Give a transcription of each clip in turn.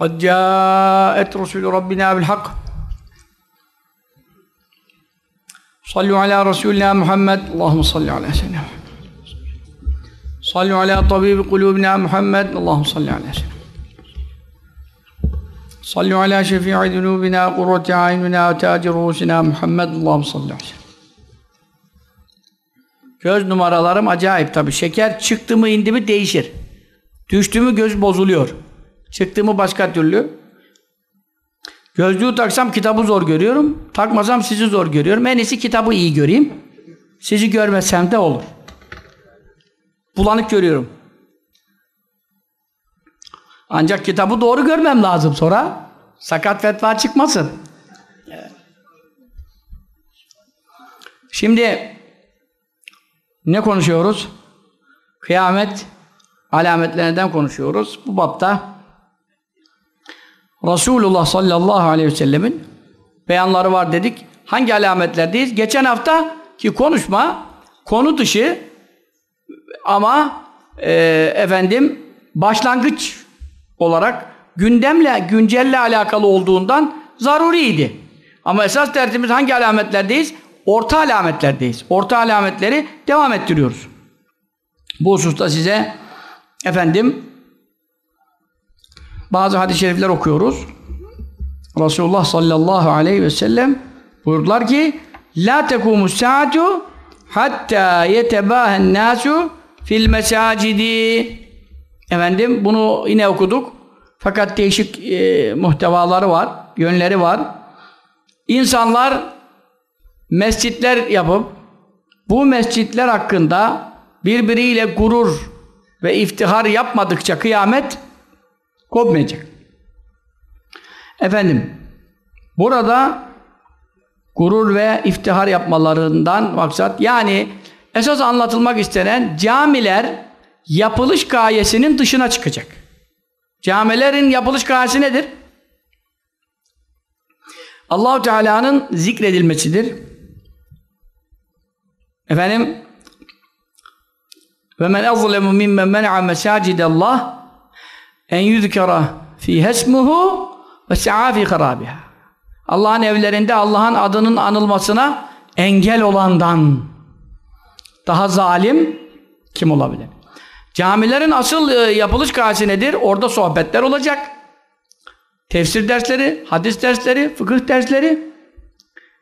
قد جاءت رسل ربنا بالحق صلوا على رسولنا محمد اللهم صل على سيدنا محمد صلوا على طبيب قلوبنا محمد اللهم صل على سيدنا صلوا على شفيع ذنوبنا قرة أعيننا وتاج رؤوسنا محمد اللهم صل على سيدنا Göz numaralarım acayip tabii. Şeker çıktı mı indi mi değişir. Düştü mü göz bozuluyor. Çıktı başka türlü. Gözlüğü taksam kitabı zor görüyorum. Takmasam sizi zor görüyorum. En iyisi kitabı iyi göreyim. Sizi görmesem de olur. Bulanık görüyorum. Ancak kitabı doğru görmem lazım sonra. Sakat fetva çıkmasın. Şimdi ne konuşuyoruz? Kıyamet alametlerinden konuşuyoruz. Bu bapta Resulullah sallallahu aleyhi ve sellemin beyanları var dedik. Hangi alametlerdeyiz? Geçen hafta ki konuşma konu dışı ama e, efendim başlangıç olarak gündemle, güncelle alakalı olduğundan zaruriydi. Ama esas dersimiz hangi alametlerdeyiz? Orta alametlerdeyiz. Orta alametleri devam ettiriyoruz. Bu hususta size efendim bazı hadis-i şerifler okuyoruz. Resulullah sallallahu aleyhi ve sellem buyurdular ki La tekumus saatu hatta yetebahen nasu fil mesacidi Efendim bunu yine okuduk. Fakat değişik e, muhtevaları var, yönleri var. İnsanlar mescitler yapıp bu mescitler hakkında birbiriyle gurur ve iftihar yapmadıkça kıyamet kopmayacak. Efendim burada gurur ve iftihar yapmalarından maksat yani esas anlatılmak istenen camiler yapılış gayesinin dışına çıkacak. Camilerin yapılış gayesi nedir? Allahu Teala'nın zikredilmesidir. Efendim ve men azlemu mimmen men'a mesacidallah en yuzkara fi hasmuhu ve sa'a fi harabiha. Allah'ın evlerinde Allah'ın adının anılmasına engel olandan daha zalim kim olabilir? Camilerin asıl e, yapılış gayesi nedir? Orada sohbetler olacak. Tefsir dersleri, hadis dersleri, fıkıh dersleri.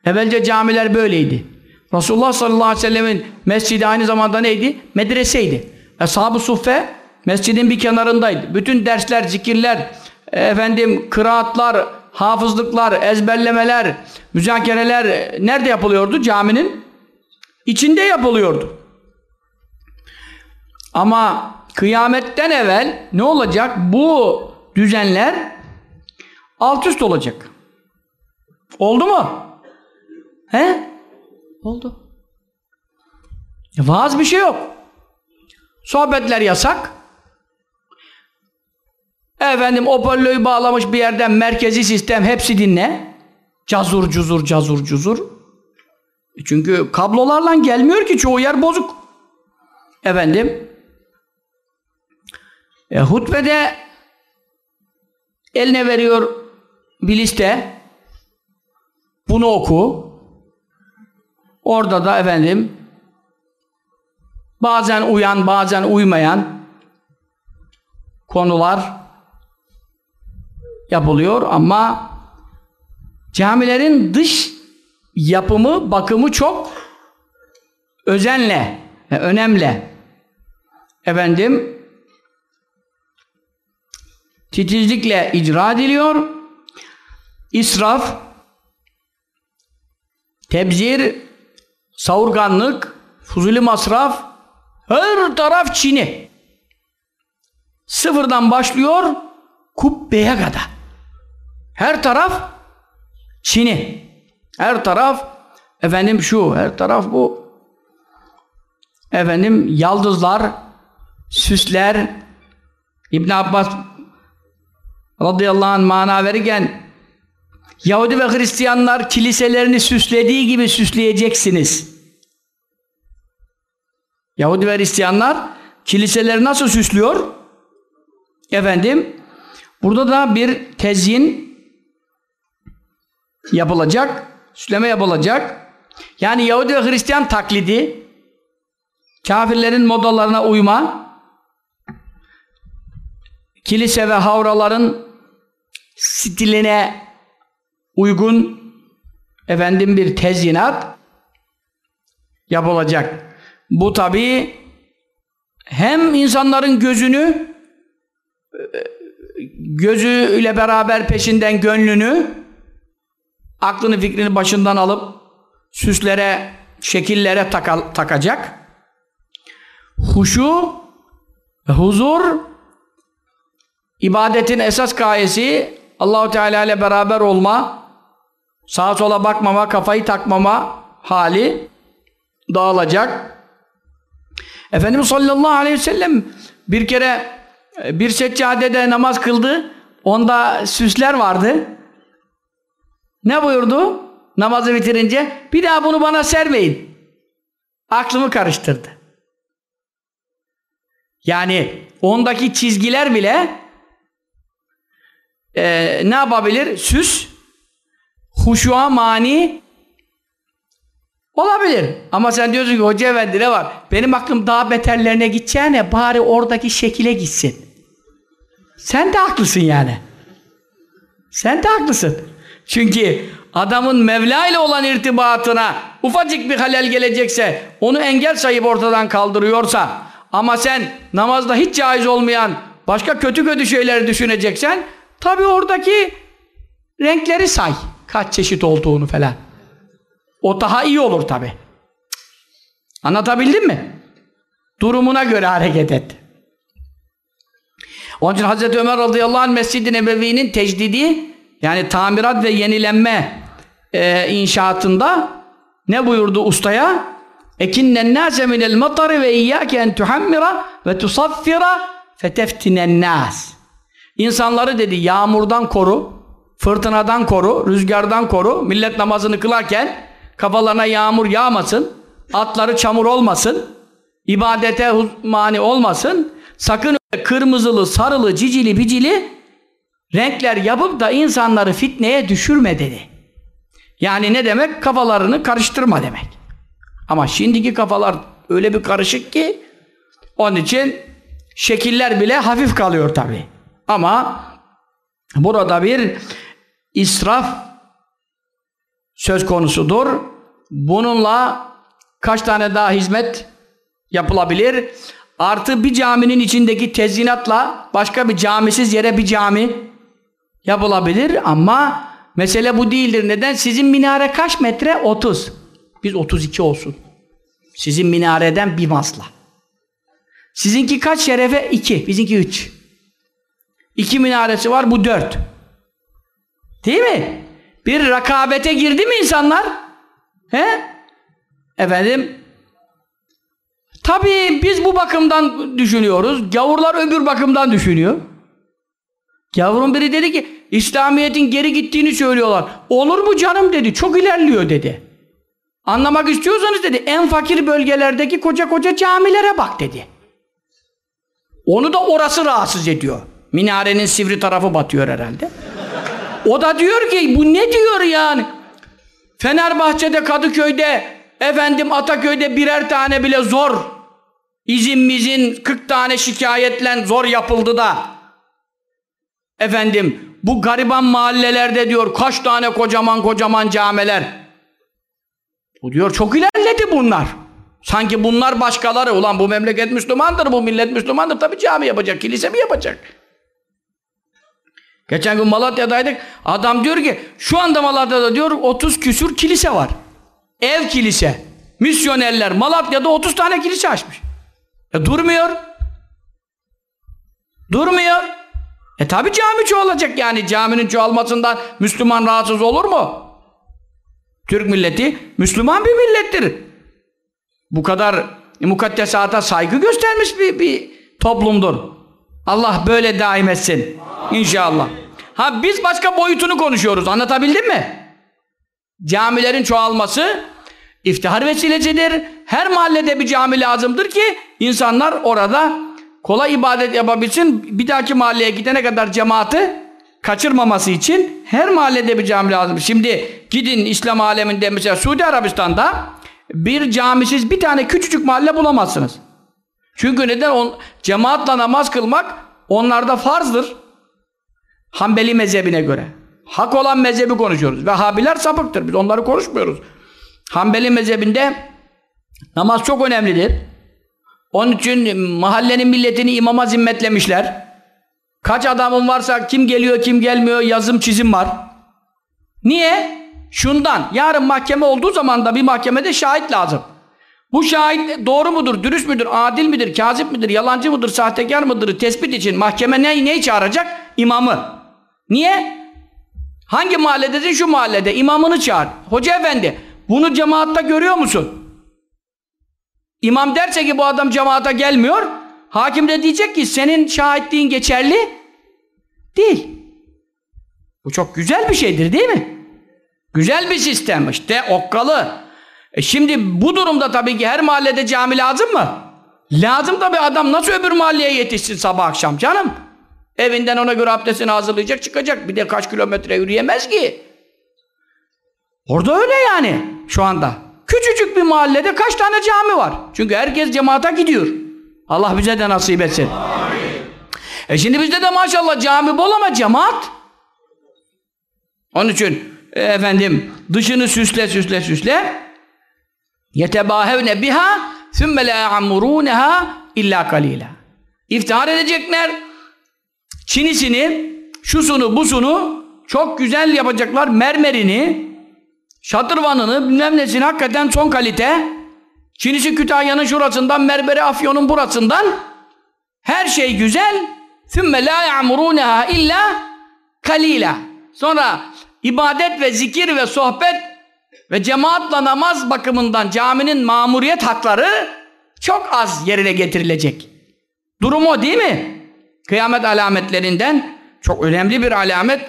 Evvelce camiler böyleydi. Resulullah sallallahu aleyhi ve sellemin mescidi aynı zamanda neydi? Medreseydi. Ashab-ı Suffe mescidin bir kenarındaydı. Bütün dersler, zikirler, efendim kıraatlar, hafızlıklar, ezberlemeler, müzakereler nerede yapılıyordu? Caminin içinde yapılıyordu. Ama kıyametten evvel ne olacak? Bu düzenler alt üst olacak. Oldu mu? He? Oldu. E, vaaz bir şey yok. Sohbetler yasak. Efendim hoparlörü bağlamış bir yerden merkezi sistem hepsi dinle. Cazur cuzur cazur cuzur. E, çünkü kablolarla gelmiyor ki çoğu yer bozuk. Efendim e, hutbede eline veriyor bir liste. Bunu oku. Orada da efendim bazen uyan, bazen uymayan konular yapılıyor ama camilerin dış yapımı, bakımı çok özenle ve önemli. Efendim titizlikle icra ediliyor. İsraf, tebzir, savurganlık, fuzuli masraf, her taraf Çin'i. sıfırdan başlıyor kubbeye kadar. Her taraf Çin'i. Her taraf efendim şu, her taraf bu. Efendim yaldızlar, süsler. İbn Abbas radıyallahu anh mana verirken Yahudi ve Hristiyanlar kiliselerini süslediği gibi süsleyeceksiniz. Yahudi ve Hristiyanlar kiliseleri nasıl süslüyor? Efendim burada da bir tezyin yapılacak, süsleme yapılacak. Yani Yahudi ve Hristiyan taklidi kafirlerin modalarına uyma kilise ve havraların stiline uygun efendim bir tezyinat yapılacak. Bu tabi hem insanların gözünü gözüyle beraber peşinden gönlünü aklını fikrini başından alıp süslere, şekillere taka, takacak. Huşu huzur ibadetin esas gayesi Allahu Teala ile beraber olma, sağa sola bakmama, kafayı takmama hali dağılacak. Efendimiz sallallahu aleyhi ve sellem bir kere e, bir seccadede namaz kıldı. Onda süsler vardı. Ne buyurdu? Namazı bitirince bir daha bunu bana sermeyin. Aklımı karıştırdı. Yani ondaki çizgiler bile e, ne yapabilir? Süs huşuğa mani olabilir. Ama sen diyorsun ki hoca efendi ne var? Benim aklım daha beterlerine gideceğine bari oradaki şekile gitsin. Sen de haklısın yani. Sen de haklısın. Çünkü adamın Mevla ile olan irtibatına ufacık bir halel gelecekse onu engel sayıp ortadan kaldırıyorsa ama sen namazda hiç caiz olmayan başka kötü kötü şeyleri düşüneceksen tabi oradaki renkleri say. Kaç çeşit olduğunu falan. O daha iyi olur tabi. Anlatabildim mi? Durumuna göre hareket et. Onun için Hazreti Ömer radıyallahu anh Mescid-i Nebevi'nin tecdidi yani tamirat ve yenilenme e, inşaatında ne buyurdu ustaya? Ekinnen nâse minel matari ve iyyâke en tuhammira ve tusaffira feteftinen nâs. İnsanları dedi yağmurdan koru, fırtınadan koru, rüzgardan koru. Millet namazını kılarken kafalarına yağmur yağmasın, atları çamur olmasın, ibadete mani olmasın. Sakın kırmızılı, sarılı, cicili, bicili renkler yapıp da insanları fitneye düşürme dedi. Yani ne demek? Kafalarını karıştırma demek. Ama şimdiki kafalar öyle bir karışık ki onun için şekiller bile hafif kalıyor tabi. Ama burada bir israf söz konusudur. Bununla kaç tane daha hizmet yapılabilir? Artı bir caminin içindeki tezyinatla başka bir camisiz yere bir cami yapılabilir ama mesele bu değildir. Neden? Sizin minare kaç metre? 30. Biz 32 olsun. Sizin minareden bir masla. Sizinki kaç şerefe? 2. Bizimki 3. 2 minaresi var bu 4. Değil mi? Bir rakabete girdi mi insanlar? He? Efendim Tabii biz bu bakımdan düşünüyoruz. Gavurlar öbür bakımdan düşünüyor. Gavurun biri dedi ki İslamiyet'in geri gittiğini söylüyorlar. Olur mu canım dedi. Çok ilerliyor dedi. Anlamak istiyorsanız dedi en fakir bölgelerdeki koca koca camilere bak dedi. Onu da orası rahatsız ediyor. Minarenin sivri tarafı batıyor herhalde. O da diyor ki bu ne diyor yani? Fenerbahçe'de, Kadıköy'de, efendim Ataköy'de birer tane bile zor izin mizin 40 tane şikayetle zor yapıldı da efendim bu gariban mahallelerde diyor kaç tane kocaman kocaman camiler? Bu diyor çok ilerledi bunlar. Sanki bunlar başkaları. Ulan bu memleket Müslümandır bu millet Müslümandır. Tabi cami yapacak kilise mi yapacak? Geçen gün Malatya'daydık. Adam diyor ki şu anda Malatya'da diyor 30 küsür kilise var. Ev kilise. Misyonerler. Malatya'da 30 tane kilise açmış. E, durmuyor. Durmuyor. E tabi cami çoğalacak yani caminin çoğalmasından Müslüman rahatsız olur mu? Türk milleti Müslüman bir millettir. Bu kadar mukaddesata saygı göstermiş bir, bir toplumdur. Allah böyle daim etsin. İnşallah. Ha biz başka boyutunu konuşuyoruz. Anlatabildim mi? Camilerin çoğalması iftihar vesilesidir. Her mahallede bir cami lazımdır ki insanlar orada kolay ibadet yapabilsin. Bir dahaki mahalleye gidene kadar cemaati kaçırmaması için her mahallede bir cami lazım. Şimdi gidin İslam aleminde mesela Suudi Arabistan'da bir camisiz bir tane küçücük mahalle bulamazsınız. Çünkü neden? On, cemaatle namaz kılmak onlarda farzdır. Hanbeli mezhebine göre. Hak olan mezhebi konuşuyoruz. Vehhabiler sapıktır. Biz onları konuşmuyoruz. Hanbeli mezhebinde namaz çok önemlidir. Onun için mahallenin milletini imama zimmetlemişler. Kaç adamın varsa kim geliyor kim gelmiyor yazım çizim var. Niye? Şundan. Yarın mahkeme olduğu zaman da bir mahkemede şahit lazım. Bu şahit doğru mudur, dürüst müdür, adil midir, kazip midir, yalancı mıdır, sahtekar mıdır tespit için mahkeme ne, neyi çağıracak? İmamı. Niye? Hangi mahalledesin? Şu mahallede. İmamını çağır. Hoca efendi bunu cemaatta görüyor musun? İmam derse ki bu adam cemaata gelmiyor. Hakim de diyecek ki senin şahitliğin geçerli değil. Bu çok güzel bir şeydir değil mi? Güzel bir sistem işte okkalı. E şimdi bu durumda tabii ki her mahallede cami lazım mı? Lazım tabii adam nasıl öbür mahalleye yetişsin sabah akşam canım? Evinden ona göre abdestini hazırlayacak çıkacak. Bir de kaç kilometre yürüyemez ki. Orada öyle yani şu anda. Küçücük bir mahallede kaç tane cami var? Çünkü herkes cemaata gidiyor. Allah bize de nasip etsin. E şimdi bizde de maşallah cami bol ama cemaat. Onun için e, efendim dışını süsle süsle süsle yetebahevne biha sümme la ya'muruneha illa kalila. İftihar edecekler. Çinisini, şusunu, busunu çok güzel yapacaklar. Mermerini, şatırvanını, bilmem nesini hakikaten son kalite. Çinisi Kütahya'nın şurasından, Merberi Afyon'un burasından her şey güzel. ثُمَّ لَا يَعْمُرُونَهَا illa kalila. Sonra ibadet ve zikir ve sohbet ve cemaatla namaz bakımından caminin mamuriyet hakları çok az yerine getirilecek. Durum o değil mi? Kıyamet alametlerinden çok önemli bir alamet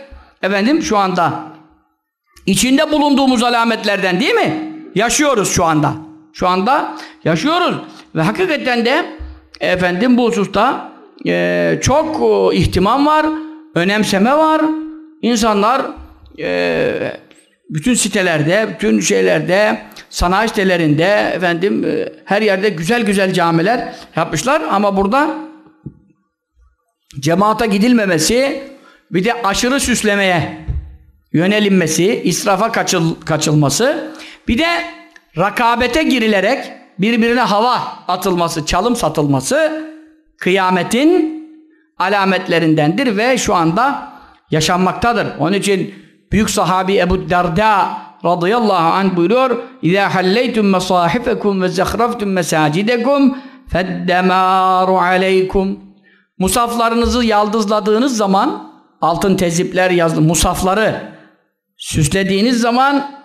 efendim şu anda içinde bulunduğumuz alametlerden değil mi? Yaşıyoruz şu anda. Şu anda yaşıyoruz ve hakikaten de efendim bu hususta e, çok e, ihtimam var, önemseme var. İnsanlar e, bütün sitelerde, bütün şeylerde, sanayi sitelerinde efendim e, her yerde güzel güzel camiler yapmışlar ama burada cemaata gidilmemesi bir de aşırı süslemeye yönelinmesi, israfa kaçıl, kaçılması bir de rakabete girilerek birbirine hava atılması, çalım satılması kıyametin alametlerindendir ve şu anda yaşanmaktadır. Onun için büyük sahabi Ebu Derda radıyallahu anh buyuruyor halleytum mesâhifekum ve zehraftum mesâcidekum feddemâru aleykum Musaflarınızı yaldızladığınız zaman altın tezipler yazdı musafları süslediğiniz zaman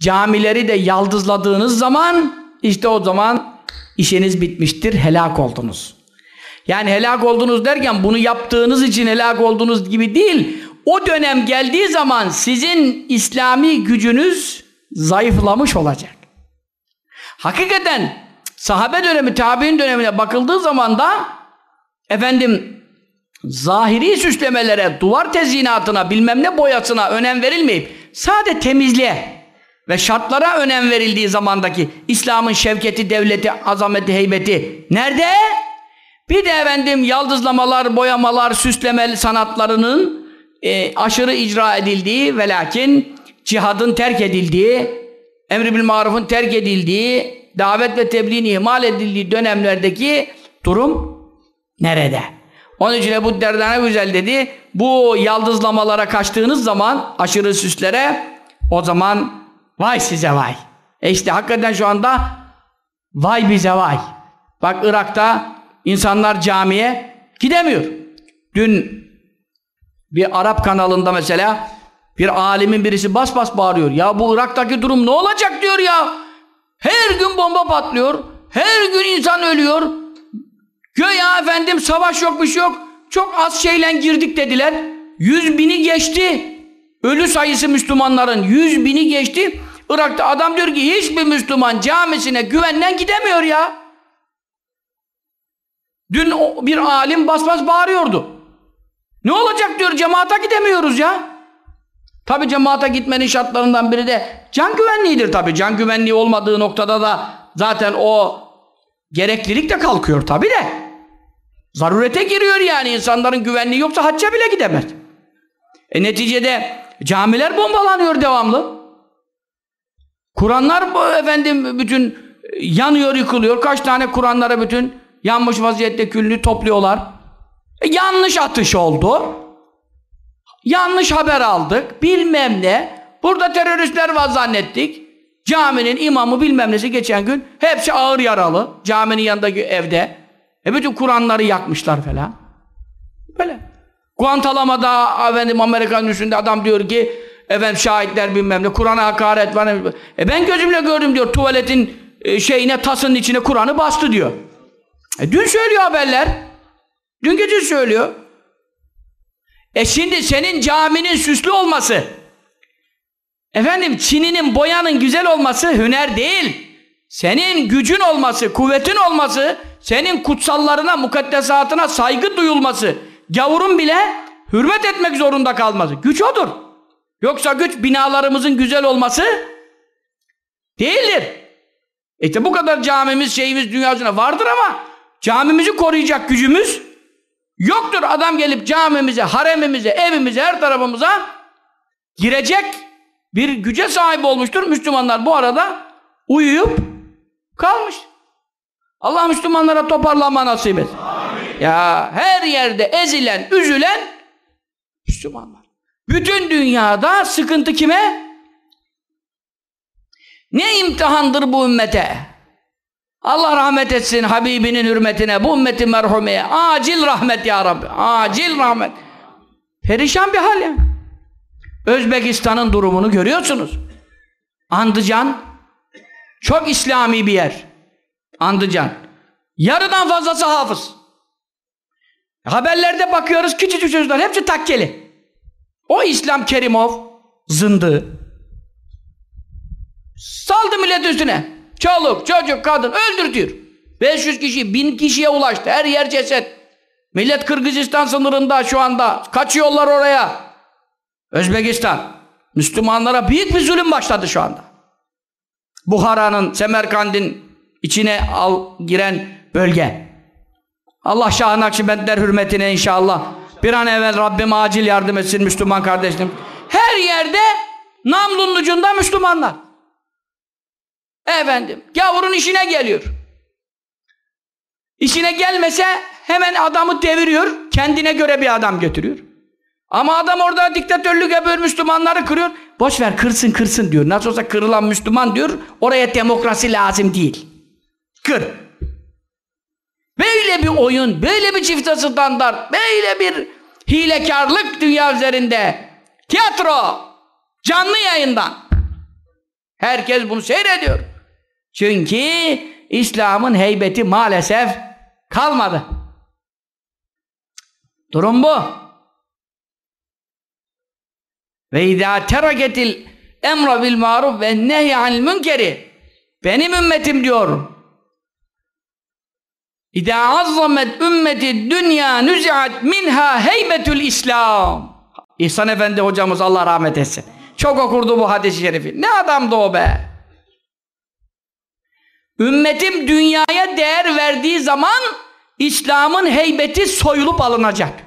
camileri de yaldızladığınız zaman işte o zaman işiniz bitmiştir, helak oldunuz. Yani helak oldunuz derken bunu yaptığınız için helak oldunuz gibi değil. O dönem geldiği zaman sizin İslami gücünüz zayıflamış olacak. Hakikaten sahabe dönemi, tabi'in dönemine bakıldığı zaman da efendim zahiri süslemelere, duvar tezyinatına, bilmem ne boyasına önem verilmeyip sade temizliğe ve şartlara önem verildiği zamandaki İslam'ın şevketi, devleti, azameti, heybeti nerede? Bir de efendim yaldızlamalar, boyamalar, süsleme sanatlarının e, aşırı icra edildiği ve lakin cihadın terk edildiği, emri bil marufun terk edildiği, davet ve tebliğin ihmal edildiği dönemlerdeki durum nerede? Onun için Ebu Derdane güzel dedi, bu yaldızlamalara kaçtığınız zaman, aşırı süslere, o zaman vay size vay. E işte hakikaten şu anda vay bize vay. Bak Irak'ta insanlar camiye gidemiyor. Dün bir Arap kanalında mesela bir alimin birisi bas bas bağırıyor. Ya bu Irak'taki durum ne olacak diyor ya. Her gün bomba patlıyor. Her gün insan ölüyor. Göya efendim savaş yok bir şey yok. Çok az şeyle girdik dediler. Yüz bini geçti. Ölü sayısı Müslümanların yüz bini geçti. Irak'ta adam diyor ki hiçbir Müslüman camisine güvenden gidemiyor ya. Dün bir alim bas bas bağırıyordu. Ne olacak diyor cemaata gidemiyoruz ya. Tabi cemaate gitmenin şartlarından biri de can güvenliğidir tabi. Can güvenliği olmadığı noktada da zaten o gereklilik de kalkıyor tabi de. Zarurete giriyor yani insanların güvenliği yoksa hacca bile gidemez. E neticede camiler bombalanıyor devamlı. Kur'anlar efendim bütün yanıyor yıkılıyor. Kaç tane Kur'anlara bütün yanmış vaziyette külünü topluyorlar. E, yanlış atış oldu. Yanlış haber aldık. Bilmem ne. Burada teröristler var zannettik. Caminin imamı bilmem nesi geçen gün hepsi ağır yaralı. Caminin yanındaki evde. E bütün Kur'anları yakmışlar falan. Böyle. Guantanamo'da efendim Amerikan üstünde adam diyor ki efendim şahitler bilmem ne Kur'an'a hakaret var. E ben gözümle gördüm diyor tuvaletin e, şeyine tasının içine Kur'an'ı bastı diyor. E dün söylüyor haberler. Dün gece söylüyor. E şimdi senin caminin süslü olması, efendim çininin boyanın güzel olması hüner değil. Senin gücün olması, kuvvetin olması, senin kutsallarına, mukaddesatına saygı duyulması, gavurun bile hürmet etmek zorunda kalması. Güç odur. Yoksa güç binalarımızın güzel olması değildir. İşte bu kadar camimiz, şeyimiz dünyasına vardır ama camimizi koruyacak gücümüz Yoktur adam gelip camimize, haremimize, evimize, her tarafımıza girecek bir güce sahip olmuştur. Müslümanlar bu arada uyuyup kalmış. Allah Müslümanlara toparlanma nasip et. Ya her yerde ezilen, üzülen Müslümanlar. Bütün dünyada sıkıntı kime? Ne imtihandır bu ümmete? Allah rahmet etsin Habibinin hürmetine, bu ümmeti merhumeye. Acil rahmet ya Rabbi. Acil rahmet. Perişan bir hal yani. Özbekistan'ın durumunu görüyorsunuz. Andıcan çok İslami bir yer. Andıcan. Yarıdan fazlası hafız. Haberlerde bakıyoruz küçücük çocuklar hepsi takkeli. O İslam Kerimov zındı. Saldı millet üstüne. Çoluk, çocuk, kadın öldürtüyor. 500 kişi, 1000 kişiye ulaştı. Her yer ceset. Millet Kırgızistan sınırında şu anda. Kaçıyorlar oraya. Özbekistan. Müslümanlara büyük bir zulüm başladı şu anda. Buhara'nın, Semerkand'in içine al, giren bölge. Allah Şah-ı Nakşibendler hürmetine inşallah bir an evvel Rabbim acil yardım etsin Müslüman kardeşlerim. Her yerde namlunun ucunda Müslümanlar. Efendim, gavurun işine geliyor. İşine gelmese hemen adamı deviriyor, kendine göre bir adam götürüyor. Ama adam orada diktatörlük yapıyor, Müslümanları kırıyor. Boş ver, kırsın kırsın diyor. Nasıl olsa kırılan Müslüman diyor, oraya demokrasi lazım değil. Kır. Böyle bir oyun, böyle bir çifte standart, böyle bir hilekarlık dünya üzerinde. Tiyatro, canlı yayından. Herkes bunu seyrediyor. Çünkü İslam'ın heybeti maalesef kalmadı. Durum bu. Ve izâ teraketil emra bil maruf ve nehy anil münkeri benim ümmetim diyor. İzâ azzamet ümmeti dünya nüzi'at minha heybetül İslam. İhsan Efendi hocamız Allah rahmet etsin. Çok okurdu bu hadis-i şerifi. Ne adamdı o be? Ümmetim dünyaya değer verdiği zaman İslam'ın heybeti soyulup alınacak.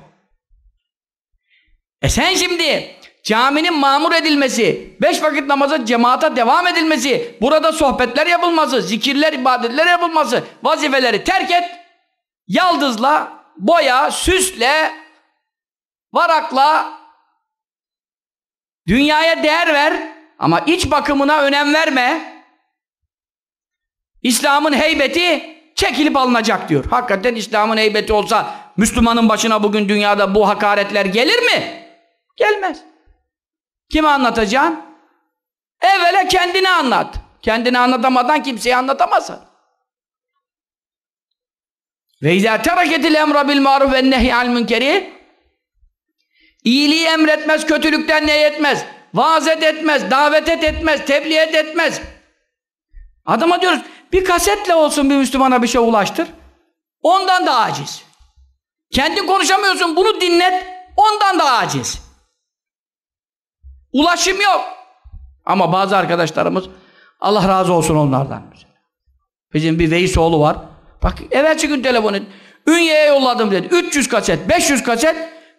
E sen şimdi caminin mamur edilmesi, beş vakit namaza cemaata devam edilmesi, burada sohbetler yapılması, zikirler, ibadetler yapılması, vazifeleri terk et, yaldızla, boya, süsle, varakla, dünyaya değer ver ama iç bakımına önem verme. İslam'ın heybeti çekilip alınacak diyor. Hakikaten İslam'ın heybeti olsa Müslümanın başına bugün dünyada bu hakaretler gelir mi? Gelmez. Kime anlatacaksın? Evvela kendini anlat. Kendini anlatamadan kimseye anlatamazsın. Ve izâ tereketil emra bil maruf ve nehy al münkeri iyiliği emretmez, kötülükten nehyetmez, vaaz et etmez, davet et etmez, tebliğ et etmez. Adama diyoruz bir kasetle olsun bir Müslümana bir şey ulaştır. Ondan da aciz. Kendi konuşamıyorsun bunu dinlet. Ondan da aciz. Ulaşım yok. Ama bazı arkadaşlarımız Allah razı olsun onlardan. Bizim bir Veysoğlu var. Bak evvelsi gün telefon et. Ünye'ye yolladım dedi. 300 kaset, 500 kaset.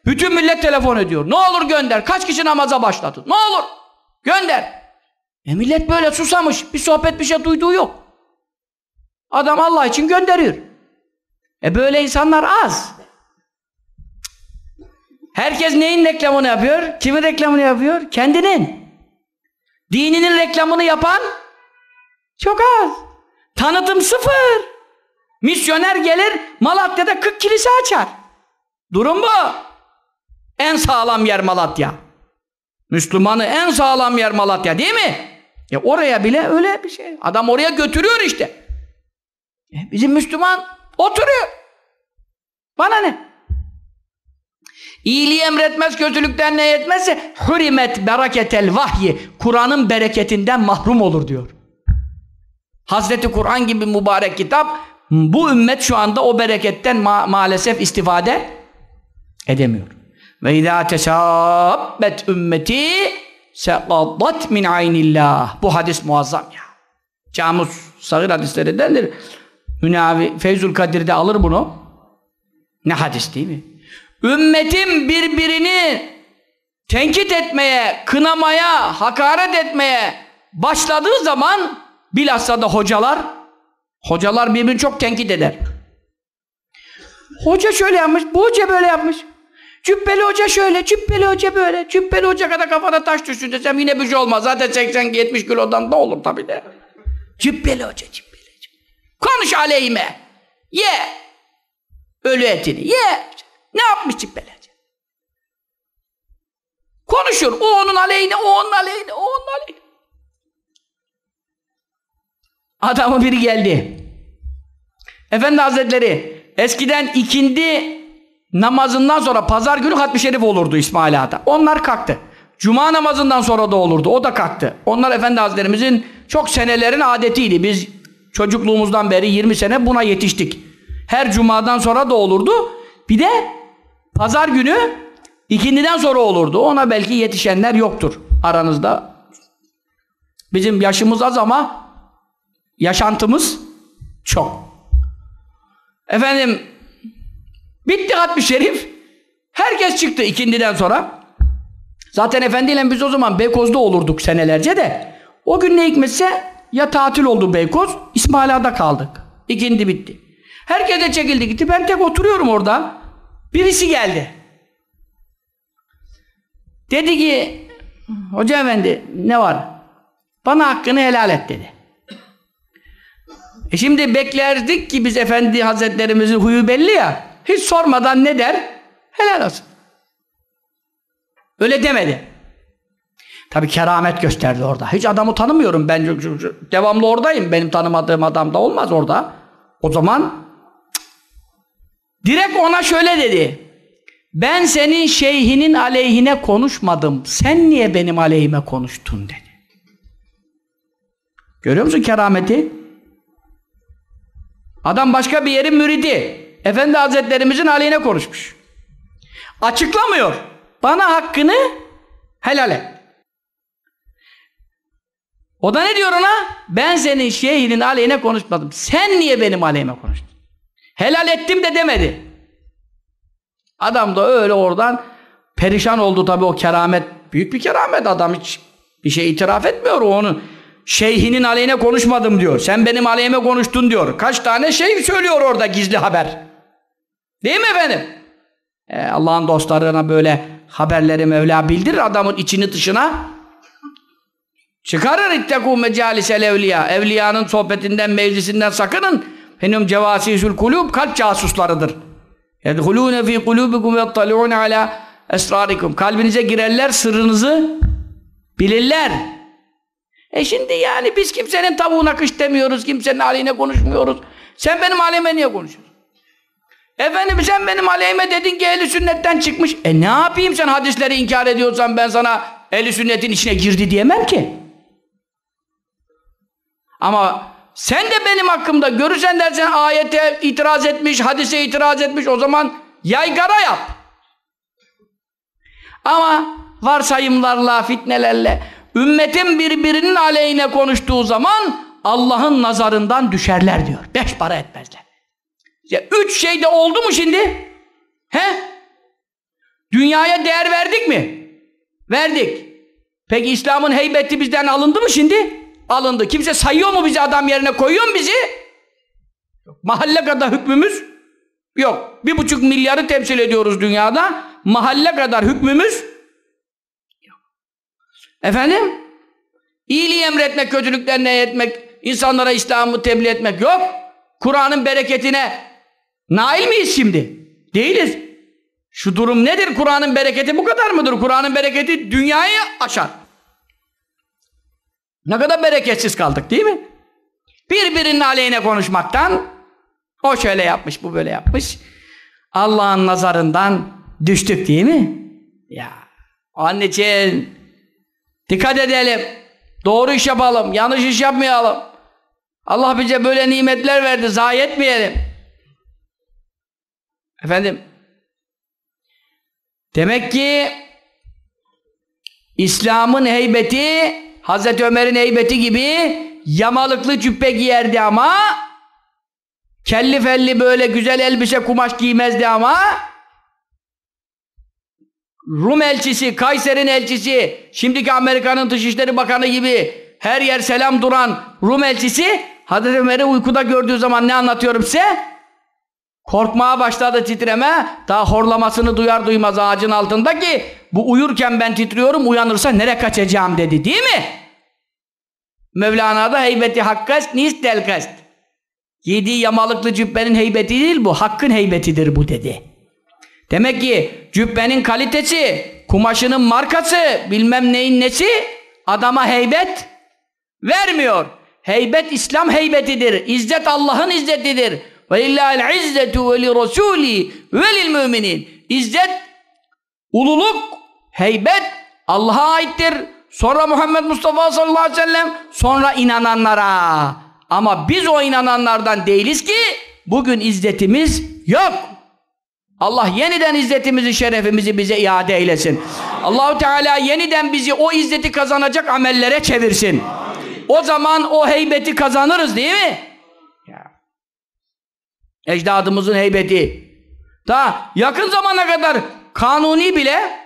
Bütün millet telefon ediyor. Ne olur gönder. Kaç kişi namaza başladı? Ne olur gönder. E millet böyle susamış. Bir sohbet bir şey duyduğu yok. Adam Allah için gönderiyor. E böyle insanlar az. Herkes neyin reklamını yapıyor? Kimin reklamını yapıyor? Kendinin. Dininin reklamını yapan çok az. Tanıtım sıfır. Misyoner gelir Malatya'da 40 kilise açar. Durum bu. En sağlam yer Malatya. Müslümanı en sağlam yer Malatya değil mi? Ya oraya bile öyle bir şey. Adam oraya götürüyor işte. E bizim Müslüman oturuyor. Bana ne? İyiliği emretmez, kötülükten ne etmezse hurimet bereketel vahyi. Kur'an'ın bereketinden mahrum olur diyor. Hazreti Kur'an gibi mübarek kitap bu ümmet şu anda o bereketten ma maalesef istifade edemiyor. Ve izâ tesâbbet ümmeti seqadat min aynillah. Bu hadis muazzam ya. Camus sahir hadislerindendir. Münavi Feyzul Kadir'de alır bunu. Ne hadis değil mi? Ümmetim birbirini tenkit etmeye, kınamaya, hakaret etmeye başladığı zaman bilhassa da hocalar hocalar birbirini çok tenkit eder. Hoca şöyle yapmış, bu hoca böyle yapmış. Cübbeli hoca şöyle, cübbeli hoca böyle. Cübbeli hoca kadar kafana taş düşsün desem yine bir şey olmaz. Zaten 80-70 kilodan da olur tabii de. Cübbeli hoca, cübbeli hoca. Konuş aleyhime. Ye. Ölü etini. Ye. Ne yapmış cübbeli hoca? Konuşur. O onun aleyhine, o onun aleyhine, o onun aleyhine. Adamı biri geldi. Efendi Hazretleri eskiden ikindi namazından sonra pazar günü hatmi şerif olurdu İsmail Ağa'da. Onlar kalktı. Cuma namazından sonra da olurdu. O da kalktı. Onlar Efendi Hazretlerimizin çok senelerin adetiydi. Biz çocukluğumuzdan beri 20 sene buna yetiştik. Her cumadan sonra da olurdu. Bir de pazar günü ikindiden sonra olurdu. Ona belki yetişenler yoktur aranızda. Bizim yaşımız az ama yaşantımız çok. Efendim bitti hatmi şerif. Herkes çıktı ikindiden sonra. Zaten efendiyle biz o zaman Beykoz'da olurduk senelerce de. O gün ne hikmetse ya tatil oldu Beykoz, İsmail Ağa'da kaldık. İkindi bitti. Herkes de çekildi gitti. Ben tek oturuyorum orada. Birisi geldi. Dedi ki Hoca efendi ne var? Bana hakkını helal et dedi. E şimdi beklerdik ki biz efendi hazretlerimizin huyu belli ya. Hiç sormadan ne der? Helal olsun. Öyle demedi. Tabi keramet gösterdi orada. Hiç adamı tanımıyorum ben. Devamlı oradayım. Benim tanımadığım adam da olmaz orada. O zaman direkt ona şöyle dedi. Ben senin şeyhinin aleyhine konuşmadım. Sen niye benim aleyhime konuştun dedi. Görüyor musun kerameti? Adam başka bir yerin müridi. Efendi Hazretlerimizin aleyhine konuşmuş. Açıklamıyor. Bana hakkını helal et. O da ne diyor ona? Ben senin şeyhinin aleyhine konuşmadım. Sen niye benim aleyhime konuştun? Helal ettim de demedi. Adam da öyle oradan perişan oldu tabii o keramet. Büyük bir keramet adam hiç bir şey itiraf etmiyor o onu. Şeyhinin aleyhine konuşmadım diyor. Sen benim aleyhime konuştun diyor. Kaç tane şey söylüyor orada gizli haber. Değil mi efendim? Ee, Allah'ın dostlarına böyle haberleri Mevla bildirir adamın içini dışına. Çıkarır ittekû mecalisel evliya. Evliyanın sohbetinden, meclisinden sakının. Henüm cevasisül kulub kalp casuslarıdır. Yedhulûne fî kulûbikum ve yattalûne alâ esrarikum. Kalbinize girerler, sırrınızı bilirler. E şimdi yani biz kimsenin tavuğuna kış demiyoruz, kimsenin aleyhine konuşmuyoruz. Sen benim aleyhime niye konuşuyorsun? Efendim sen benim aleyhime dedin ki ehli sünnetten çıkmış. E ne yapayım sen hadisleri inkar ediyorsan ben sana ehli sünnetin içine girdi diyemem ki. Ama sen de benim hakkımda görürsen dersen ayete itiraz etmiş, hadise itiraz etmiş o zaman yaygara yap. Ama varsayımlarla, fitnelerle ümmetin birbirinin aleyhine konuştuğu zaman Allah'ın nazarından düşerler diyor. Beş para etmezler. Ya üç şey de oldu mu şimdi? He? Dünyaya değer verdik mi? Verdik. Peki İslam'ın heybeti bizden alındı mı şimdi? Alındı. Kimse sayıyor mu bizi adam yerine koyuyor mu bizi? Mahalle kadar hükmümüz yok. Bir buçuk milyarı temsil ediyoruz dünyada. Mahalle kadar hükmümüz yok. Efendim? İyiliği emretmek, kötülükten ne etmek, insanlara İslam'ı tebliğ etmek yok. Kur'an'ın bereketine nail miyiz şimdi? Değiliz. Şu durum nedir? Kur'an'ın bereketi bu kadar mıdır? Kur'an'ın bereketi dünyayı aşar. Ne kadar bereketsiz kaldık değil mi? Birbirinin aleyhine konuşmaktan o şöyle yapmış, bu böyle yapmış. Allah'ın nazarından düştük değil mi? Ya onun için dikkat edelim. Doğru iş yapalım, yanlış iş yapmayalım. Allah bize böyle nimetler verdi, zayi etmeyelim. Efendim, demek ki İslam'ın heybeti Hazreti Ömer'in heybeti gibi yamalıklı cübbe giyerdi ama kelli felli böyle güzel elbise kumaş giymezdi ama Rum elçisi, Kayser'in elçisi, şimdiki Amerika'nın Dışişleri Bakanı gibi her yer selam duran Rum elçisi Hazreti Ömer'i uykuda gördüğü zaman ne anlatıyorum size? Korkmaya başladı titreme. Daha horlamasını duyar duymaz ağacın altında ki bu uyurken ben titriyorum uyanırsa nereye kaçacağım dedi değil mi? Mevlana'da heybeti hakkast nis delkast. Yediği yamalıklı cübbenin heybeti değil bu. Hakkın heybetidir bu dedi. Demek ki cübbenin kalitesi, kumaşının markası, bilmem neyin nesi adama heybet vermiyor. Heybet İslam heybetidir. İzzet Allah'ın izzetidir. Ve illâhil izzetu ve li rasûlî ve lil müminin. İzzet, ululuk, heybet Allah'a aittir. Sonra Muhammed Mustafa sallallahu aleyhi ve sellem, sonra inananlara. Ama biz o inananlardan değiliz ki bugün izzetimiz yok. Allah yeniden izzetimizi, şerefimizi bize iade eylesin. Allahu Teala yeniden bizi o izzeti kazanacak amellere çevirsin. O zaman o heybeti kazanırız değil mi? Ecdadımızın heybeti. Daha yakın zamana kadar Kanuni bile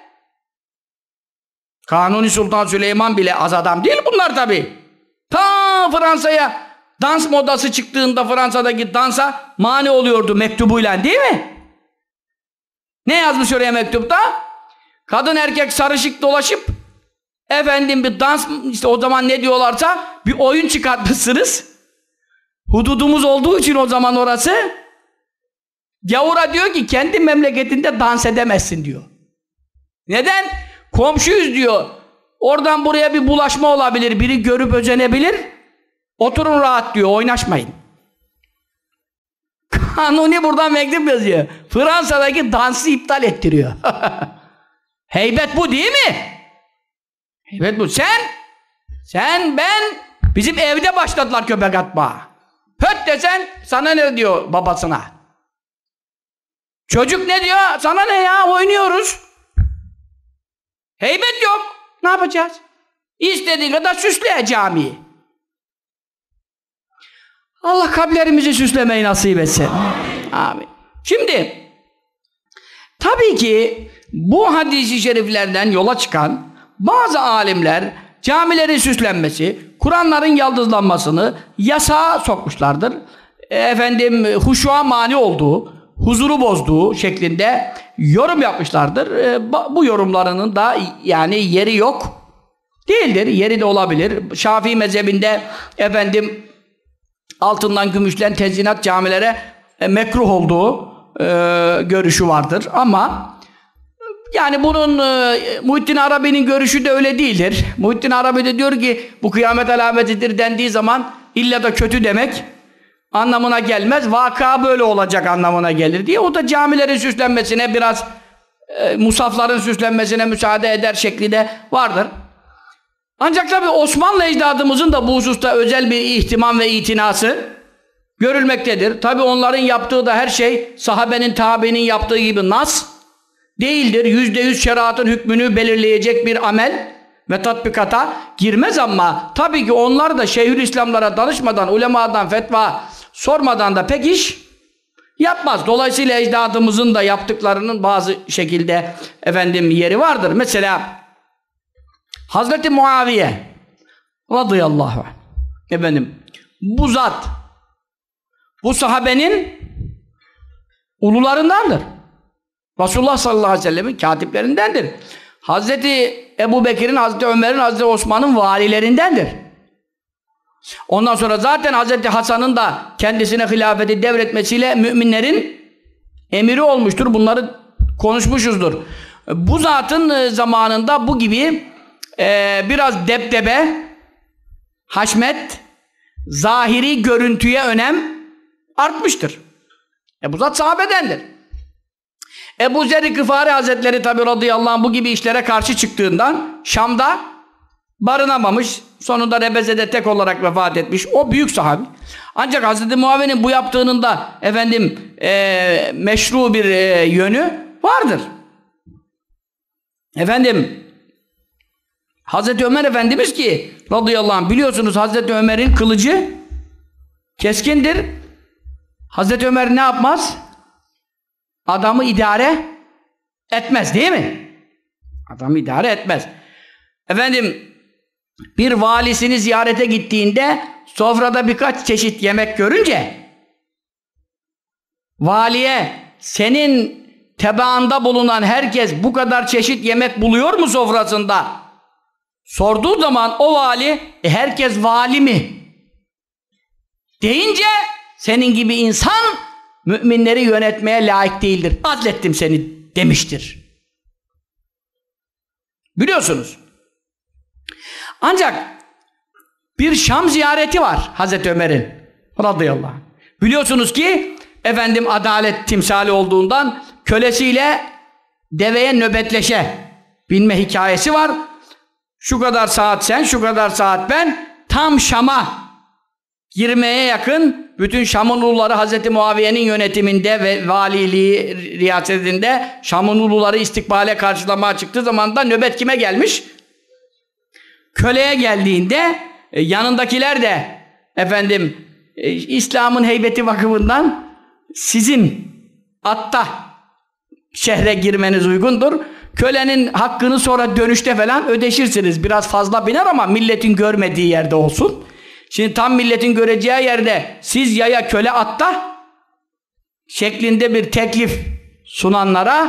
Kanuni Sultan Süleyman bile az adam değil bunlar tabi. Ta Fransa'ya dans modası çıktığında Fransa'daki dansa mani oluyordu mektubuyla değil mi? Ne yazmış oraya mektupta? Kadın erkek sarışık dolaşıp efendim bir dans işte o zaman ne diyorlarsa bir oyun çıkartmışsınız. Hududumuz olduğu için o zaman orası Gavura diyor ki kendi memleketinde dans edemezsin diyor. Neden? Komşuyuz diyor. Oradan buraya bir bulaşma olabilir. Biri görüp özenebilir. Oturun rahat diyor. Oynaşmayın. Kanuni buradan mektup yazıyor. Fransa'daki dansı iptal ettiriyor. Heybet bu değil mi? Heybet bu. Sen, sen, ben, bizim evde başladılar köpek atma. Höt desen sana ne diyor babasına? Çocuk ne diyor? Sana ne ya? Oynuyoruz. Heybet yok. Ne yapacağız? İstediğin kadar süsle camiyi. Allah kalplerimizi süslemeyi nasip etsin. Amin. Amin. Şimdi tabii ki bu hadisi şeriflerden yola çıkan bazı alimler camilerin süslenmesi, Kur'anların yaldızlanmasını yasağa sokmuşlardır. Efendim huşuğa mani olduğu, huzuru bozduğu şeklinde yorum yapmışlardır. Bu yorumlarının da yani yeri yok. Değildir. Yeri de olabilir. Şafii mezhebinde efendim altından gümüşten tezinat camilere e, mekruh olduğu e, görüşü vardır ama yani bunun e, Muhittin Arabi'nin görüşü de öyle değildir. Muhittin Arabi de diyor ki bu kıyamet alametidir dendiği zaman illa da kötü demek anlamına gelmez. Vaka böyle olacak anlamına gelir diye. O da camilerin süslenmesine biraz e, musafların süslenmesine müsaade eder şekli vardır. Ancak tabi Osmanlı ecdadımızın da bu hususta özel bir ihtimam ve itinası görülmektedir. Tabi onların yaptığı da her şey sahabenin tabiinin yaptığı gibi nas değildir. Yüzde yüz şeriatın hükmünü belirleyecek bir amel ve tatbikata girmez ama tabii ki onlar da Şeyhülislamlara danışmadan, ulemadan fetva sormadan da pek iş yapmaz. Dolayısıyla ecdadımızın da yaptıklarının bazı şekilde efendim yeri vardır. Mesela Hazreti Muaviye radıyallahu anh efendim bu zat bu sahabenin ulularındandır. Resulullah sallallahu aleyhi ve sellemin katiplerindendir. Hazreti Ebu Bekir'in, Hazreti Ömer'in, Hazreti Osman'ın valilerindendir. Ondan sonra zaten Hazreti Hasan'ın da kendisine hilafeti devretmesiyle müminlerin emiri olmuştur. Bunları konuşmuşuzdur. Bu zatın e, zamanında bu gibi e, biraz depdebe, haşmet, zahiri görüntüye önem artmıştır. E bu zat sahabedendir. Ebu Zer-i Gıfari Hazretleri tabi radıyallahu anh bu gibi işlere karşı çıktığından Şam'da barınamamış. Sonunda Rebeze'de tek olarak vefat etmiş. O büyük sahabi. Ancak Hazreti Muaviye'nin bu yaptığının da efendim e, meşru bir e, yönü vardır. Efendim Hazreti Ömer Efendimiz ki radıyallahu anh biliyorsunuz Hazreti Ömer'in kılıcı keskindir. Hazreti Ömer ne yapmaz? Adamı idare etmez değil mi? Adamı idare etmez. Efendim bir valisini ziyarete gittiğinde sofrada birkaç çeşit yemek görünce valiye senin tebaanda bulunan herkes bu kadar çeşit yemek buluyor mu sofrasında? Sorduğu zaman o vali e, herkes vali mi? Deyince senin gibi insan müminleri yönetmeye layık değildir. Adlettim seni demiştir. Biliyorsunuz. Ancak bir Şam ziyareti var Hazreti Ömer'in radıyallahu anh. Biliyorsunuz ki efendim adalet timsali olduğundan kölesiyle deveye nöbetleşe binme hikayesi var. Şu kadar saat sen, şu kadar saat ben tam Şam'a girmeye yakın bütün Şam'ın uluları Hz. Muaviye'nin yönetiminde ve valiliği riyasetinde Şam'ın uluları istikbale karşılamaya çıktığı zaman da nöbet kime gelmiş? Köleye geldiğinde e, yanındakiler de efendim e, İslam'ın heybeti vakıfından sizin atta şehre girmeniz uygundur. Kölenin hakkını sonra dönüşte falan ödeşirsiniz. Biraz fazla biner ama milletin görmediği yerde olsun. Şimdi tam milletin göreceği yerde siz yaya köle atta şeklinde bir teklif sunanlara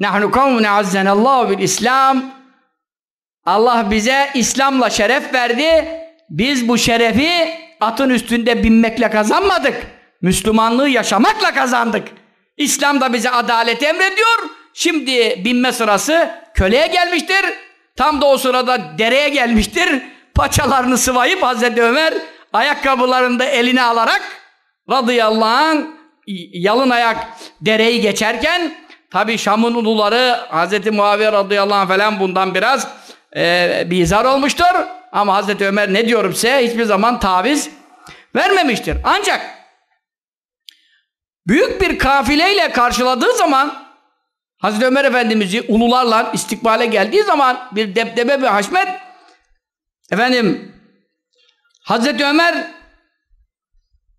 nahnu kavmun azzenallahu bil İslam Allah bize İslam'la şeref verdi. Biz bu şerefi atın üstünde binmekle kazanmadık. Müslümanlığı yaşamakla kazandık. İslam da bize adalet emrediyor. Şimdi binme sırası köleye gelmiştir. Tam da o sırada dereye gelmiştir paçalarını sıvayıp Hazreti Ömer ayakkabılarını da eline alarak radıyallahu anh yalın ayak dereyi geçerken tabi Şam'ın uluları Hazreti Muaviye radıyallahu anh falan bundan biraz e, bizar olmuştur ama Hazreti Ömer ne diyorum size hiçbir zaman taviz vermemiştir. Ancak büyük bir kafileyle karşıladığı zaman Hazreti Ömer Efendimiz'i ulularla istikbale geldiği zaman bir debdebe ve haşmet Efendim Hazreti Ömer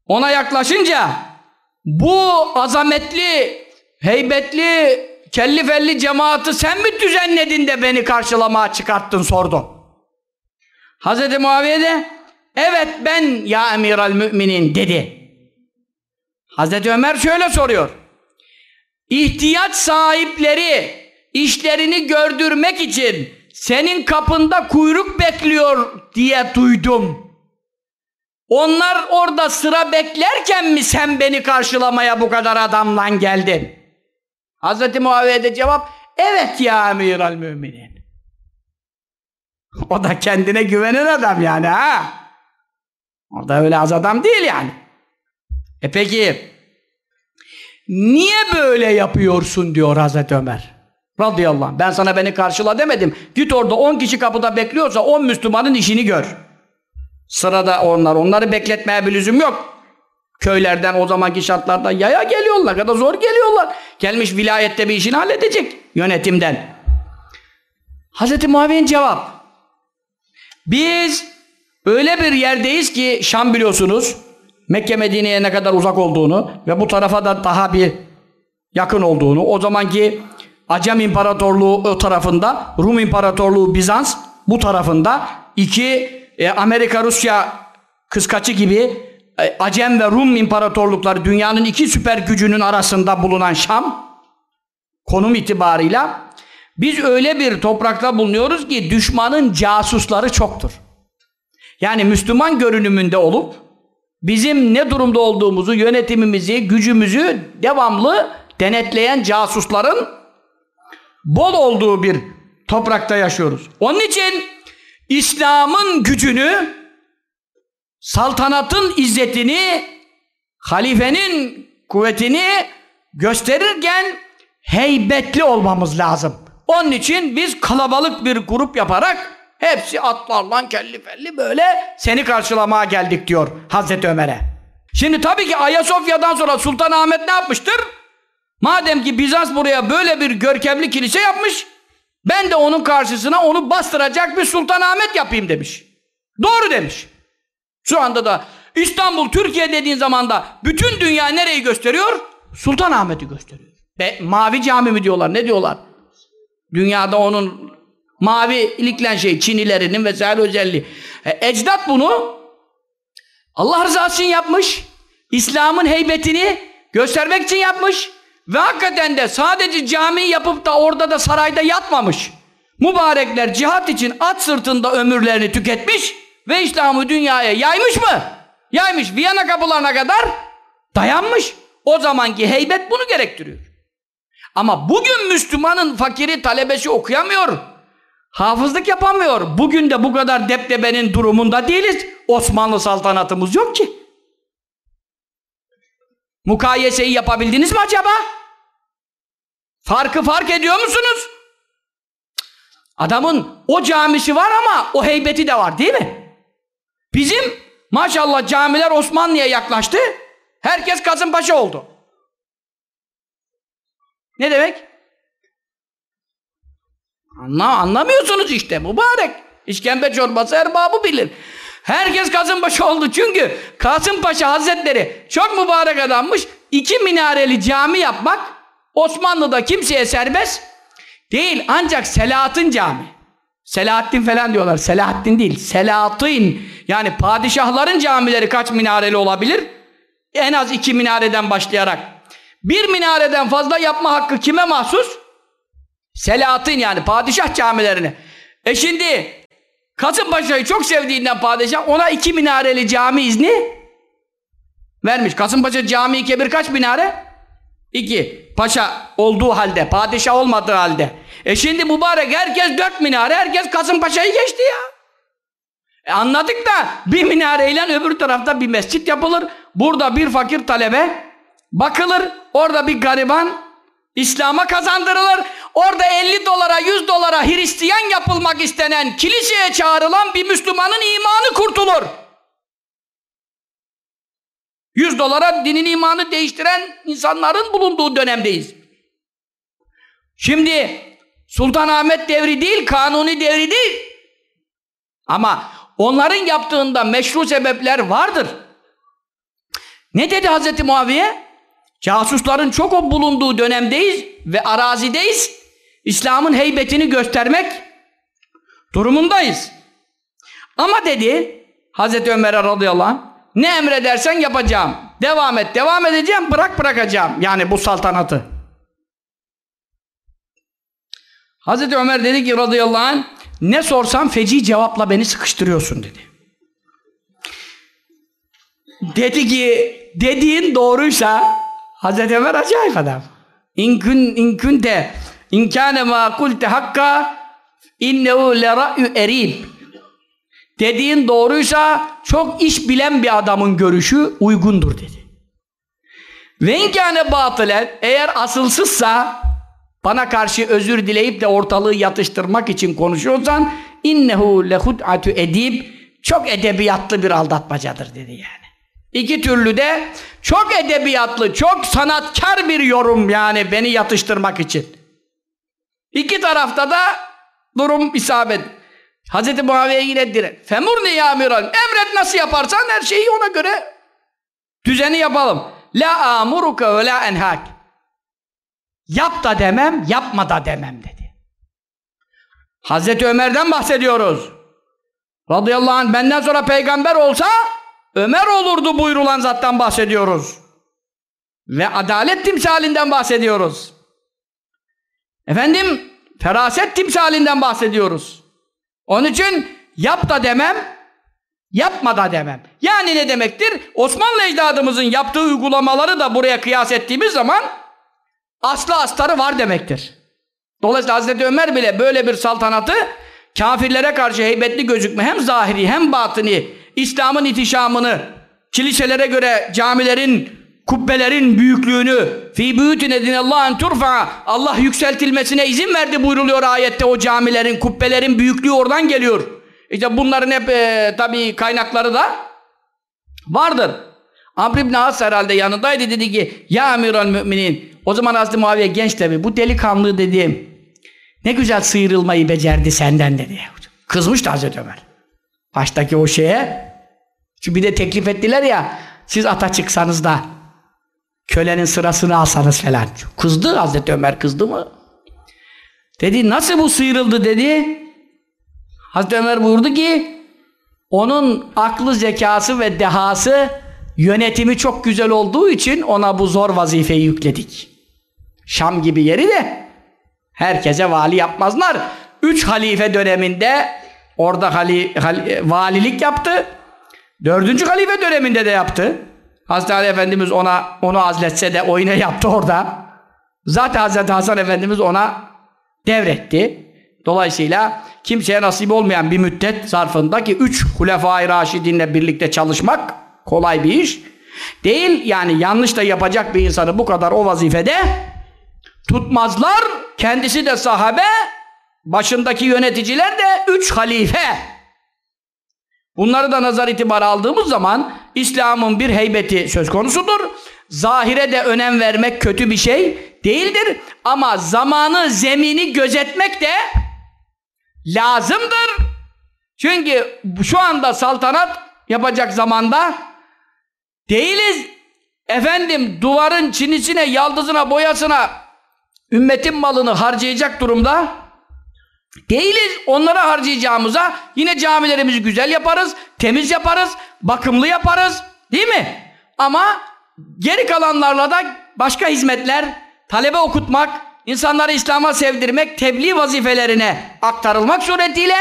ona yaklaşınca bu azametli, heybetli, kelli felli cemaati sen mi düzenledin de beni karşılamaya çıkarttın sordu. Hazreti Muaviye de evet ben ya emiral müminin dedi. Hazreti Ömer şöyle soruyor. İhtiyaç sahipleri işlerini gördürmek için senin kapında kuyruk bekliyor diye duydum. Onlar orada sıra beklerken mi sen beni karşılamaya bu kadar adamla geldin? Hazreti Muaviye cevap evet ya emiral müminin. O da kendine güvenen adam yani ha. O da öyle az adam değil yani. E peki niye böyle yapıyorsun diyor Hazreti Ömer. Radıyallahu anh. Ben sana beni karşıla demedim. Git orada 10 kişi kapıda bekliyorsa 10 Müslümanın işini gör. Sırada onlar. Onları bekletmeye bir lüzum yok. Köylerden o zamanki şartlarda yaya geliyorlar. kadar zor geliyorlar. Gelmiş vilayette bir işini halledecek. Yönetimden. Hazreti Muaviye'nin cevap. Biz öyle bir yerdeyiz ki Şam biliyorsunuz. Mekke Medine'ye ne kadar uzak olduğunu ve bu tarafa da daha bir yakın olduğunu. O zamanki Acem İmparatorluğu o tarafında, Rum İmparatorluğu Bizans bu tarafında iki e, Amerika Rusya kıskaçı gibi Acem ve Rum İmparatorlukları dünyanın iki süper gücünün arasında bulunan Şam konum itibarıyla biz öyle bir toprakta bulunuyoruz ki düşmanın casusları çoktur. Yani Müslüman görünümünde olup bizim ne durumda olduğumuzu, yönetimimizi, gücümüzü devamlı denetleyen casusların bol olduğu bir toprakta yaşıyoruz. Onun için İslam'ın gücünü, saltanatın izzetini, halifenin kuvvetini gösterirken heybetli olmamız lazım. Onun için biz kalabalık bir grup yaparak hepsi atlarla kelli felli böyle seni karşılamaya geldik diyor Hazreti Ömer'e. Şimdi tabii ki Ayasofya'dan sonra Sultan Ahmet ne yapmıştır? Madem ki Bizans buraya böyle bir görkemli kilise yapmış, ben de onun karşısına onu bastıracak bir Sultan Ahmet yapayım demiş. Doğru demiş. Şu anda da İstanbul, Türkiye dediğin zaman da bütün dünya nereyi gösteriyor? Sultan Ahmet'i gösteriyor. Ve mavi cami mi diyorlar, ne diyorlar? Dünyada onun mavi iliklen şey, Çinilerinin vesaire özelliği. E, ecdat bunu Allah rızası için yapmış. İslam'ın heybetini göstermek için yapmış. Ve hakikaten de sadece cami yapıp da orada da sarayda yatmamış. Mübarekler cihat için at sırtında ömürlerini tüketmiş ve İslam'ı dünyaya yaymış mı? Yaymış. Viyana kapılarına kadar dayanmış. O zamanki heybet bunu gerektiriyor. Ama bugün Müslümanın fakiri talebesi okuyamıyor. Hafızlık yapamıyor. Bugün de bu kadar deptebenin durumunda değiliz. Osmanlı saltanatımız yok ki. Mukayeseyi yapabildiniz mi acaba? Farkı fark ediyor musunuz? Adamın o camisi var ama o heybeti de var değil mi? Bizim maşallah camiler Osmanlı'ya yaklaştı. Herkes Kasımpaşa oldu. Ne demek? Anla, anlamıyorsunuz işte mübarek. İşkembe çorbası erbabı bilir. Herkes Kasımpaşa oldu çünkü Kasımpaşa Hazretleri çok mübarek adammış. İki minareli cami yapmak Osmanlı'da kimseye serbest değil ancak Selahattin Cami. Selahattin falan diyorlar. Selahattin değil. Selahattin. Yani padişahların camileri kaç minareli olabilir? En az iki minareden başlayarak. Bir minareden fazla yapma hakkı kime mahsus? Selahattin yani padişah camilerini. E şimdi Kasımpaşa'yı çok sevdiğinden padişah ona iki minareli cami izni vermiş. Kasımpaşa Camii Kebir kaç minare? İki. Paşa olduğu halde, padişah olmadığı halde. E şimdi mübarek herkes dört minare, herkes Kasımpaşa'yı geçti ya. E anladık da bir minareyle öbür tarafta bir mescit yapılır. Burada bir fakir talebe bakılır. Orada bir gariban İslam'a kazandırılır. Orada 50 dolara 100 dolara Hristiyan yapılmak istenen kiliseye çağrılan bir Müslümanın imanı kurtulur. 100 dolara dinin imanı değiştiren insanların bulunduğu dönemdeyiz. Şimdi Sultan Ahmet devri değil, kanuni devri değil. Ama onların yaptığında meşru sebepler vardır. Ne dedi Hazreti Muaviye? Casusların çok o bulunduğu dönemdeyiz ve arazideyiz. İslam'ın heybetini göstermek durumundayız. Ama dedi Hazreti Ömer'e radıyallahu anh ne emredersen yapacağım. Devam et, devam edeceğim, bırak bırakacağım. Yani bu saltanatı. Hazreti Ömer dedi ki radıyallahu anh ne sorsam feci cevapla beni sıkıştırıyorsun dedi. dedi ki dediğin doğruysa Hazreti Ömer acayip adam. İnkün inkünte inkâne mâ kulte hakka innehu le ra'yu erib. Dediğin doğruysa çok iş bilen bir adamın görüşü uygundur dedi. Ve inkâne batılen eğer asılsızsa bana karşı özür dileyip de ortalığı yatıştırmak için konuşuyorsan innehu lehud'atu edib çok edebiyatlı bir aldatmacadır dedi yani. İki türlü de çok edebiyatlı, çok sanatkar bir yorum yani beni yatıştırmak için. İki tarafta da durum isabet. Hz. Muaviye yine direkt. Femurni ya amiral. Emret nasıl yaparsan her şeyi ona göre düzeni yapalım. La amuruka ve la enhak. Yap da demem, yapma da demem dedi. Hazreti Ömer'den bahsediyoruz. Radıyallahu anh benden sonra peygamber olsa Ömer olurdu buyurulan zattan bahsediyoruz. Ve adalet timsalinden bahsediyoruz. Efendim feraset timsalinden bahsediyoruz. Onun için yap da demem, yapma da demem. Yani ne demektir? Osmanlı ecdadımızın yaptığı uygulamaları da buraya kıyas ettiğimiz zaman aslı astarı var demektir. Dolayısıyla Hazreti Ömer bile böyle bir saltanatı kafirlere karşı heybetli gözükme hem zahiri hem batini İslam'ın itişamını kiliselere göre camilerin kubbelerin büyüklüğünü fi buyutin edinallahu turfa Allah yükseltilmesine izin verdi buyruluyor ayette o camilerin kubbelerin büyüklüğü oradan geliyor. İşte bunların hep e, tabi kaynakları da vardır. Amr ibn As herhalde yanındaydı dedi ki ya amiral müminin o zaman Hazreti Muaviye genç tabi bu delikanlı dedi ne güzel sıyrılmayı becerdi senden dedi. Kızmıştı Hazreti Ömer. Baştaki o şeye çünkü bir de teklif ettiler ya siz ata çıksanız da kölenin sırasını alsanız falan. Kızdı Hazreti Ömer kızdı mı? Dedi nasıl bu sıyrıldı dedi. Hazreti Ömer buyurdu ki onun aklı zekası ve dehası yönetimi çok güzel olduğu için ona bu zor vazifeyi yükledik. Şam gibi yeri de herkese vali yapmazlar. Üç halife döneminde orada hali, hali, valilik yaptı. Dördüncü halife döneminde de yaptı. Hazreti Ali Efendimiz ona onu azletse de o yine yaptı orada. Zaten Hazreti Hasan Efendimiz ona devretti. Dolayısıyla kimseye nasip olmayan bir müddet zarfında ki üç Hulefai Raşidinle birlikte çalışmak kolay bir iş değil. Yani yanlış da yapacak bir insanı bu kadar o vazifede tutmazlar. Kendisi de sahabe, başındaki yöneticiler de üç halife. Bunları da nazar itibar aldığımız zaman İslam'ın bir heybeti söz konusudur. Zahire de önem vermek kötü bir şey değildir. Ama zamanı, zemini gözetmek de lazımdır. Çünkü şu anda saltanat yapacak zamanda değiliz. Efendim duvarın çinisine, yaldızına, boyasına ümmetin malını harcayacak durumda değiliz. Onlara harcayacağımıza yine camilerimizi güzel yaparız, temiz yaparız, bakımlı yaparız. Değil mi? Ama geri kalanlarla da başka hizmetler, talebe okutmak, insanları İslam'a sevdirmek, tebliğ vazifelerine aktarılmak suretiyle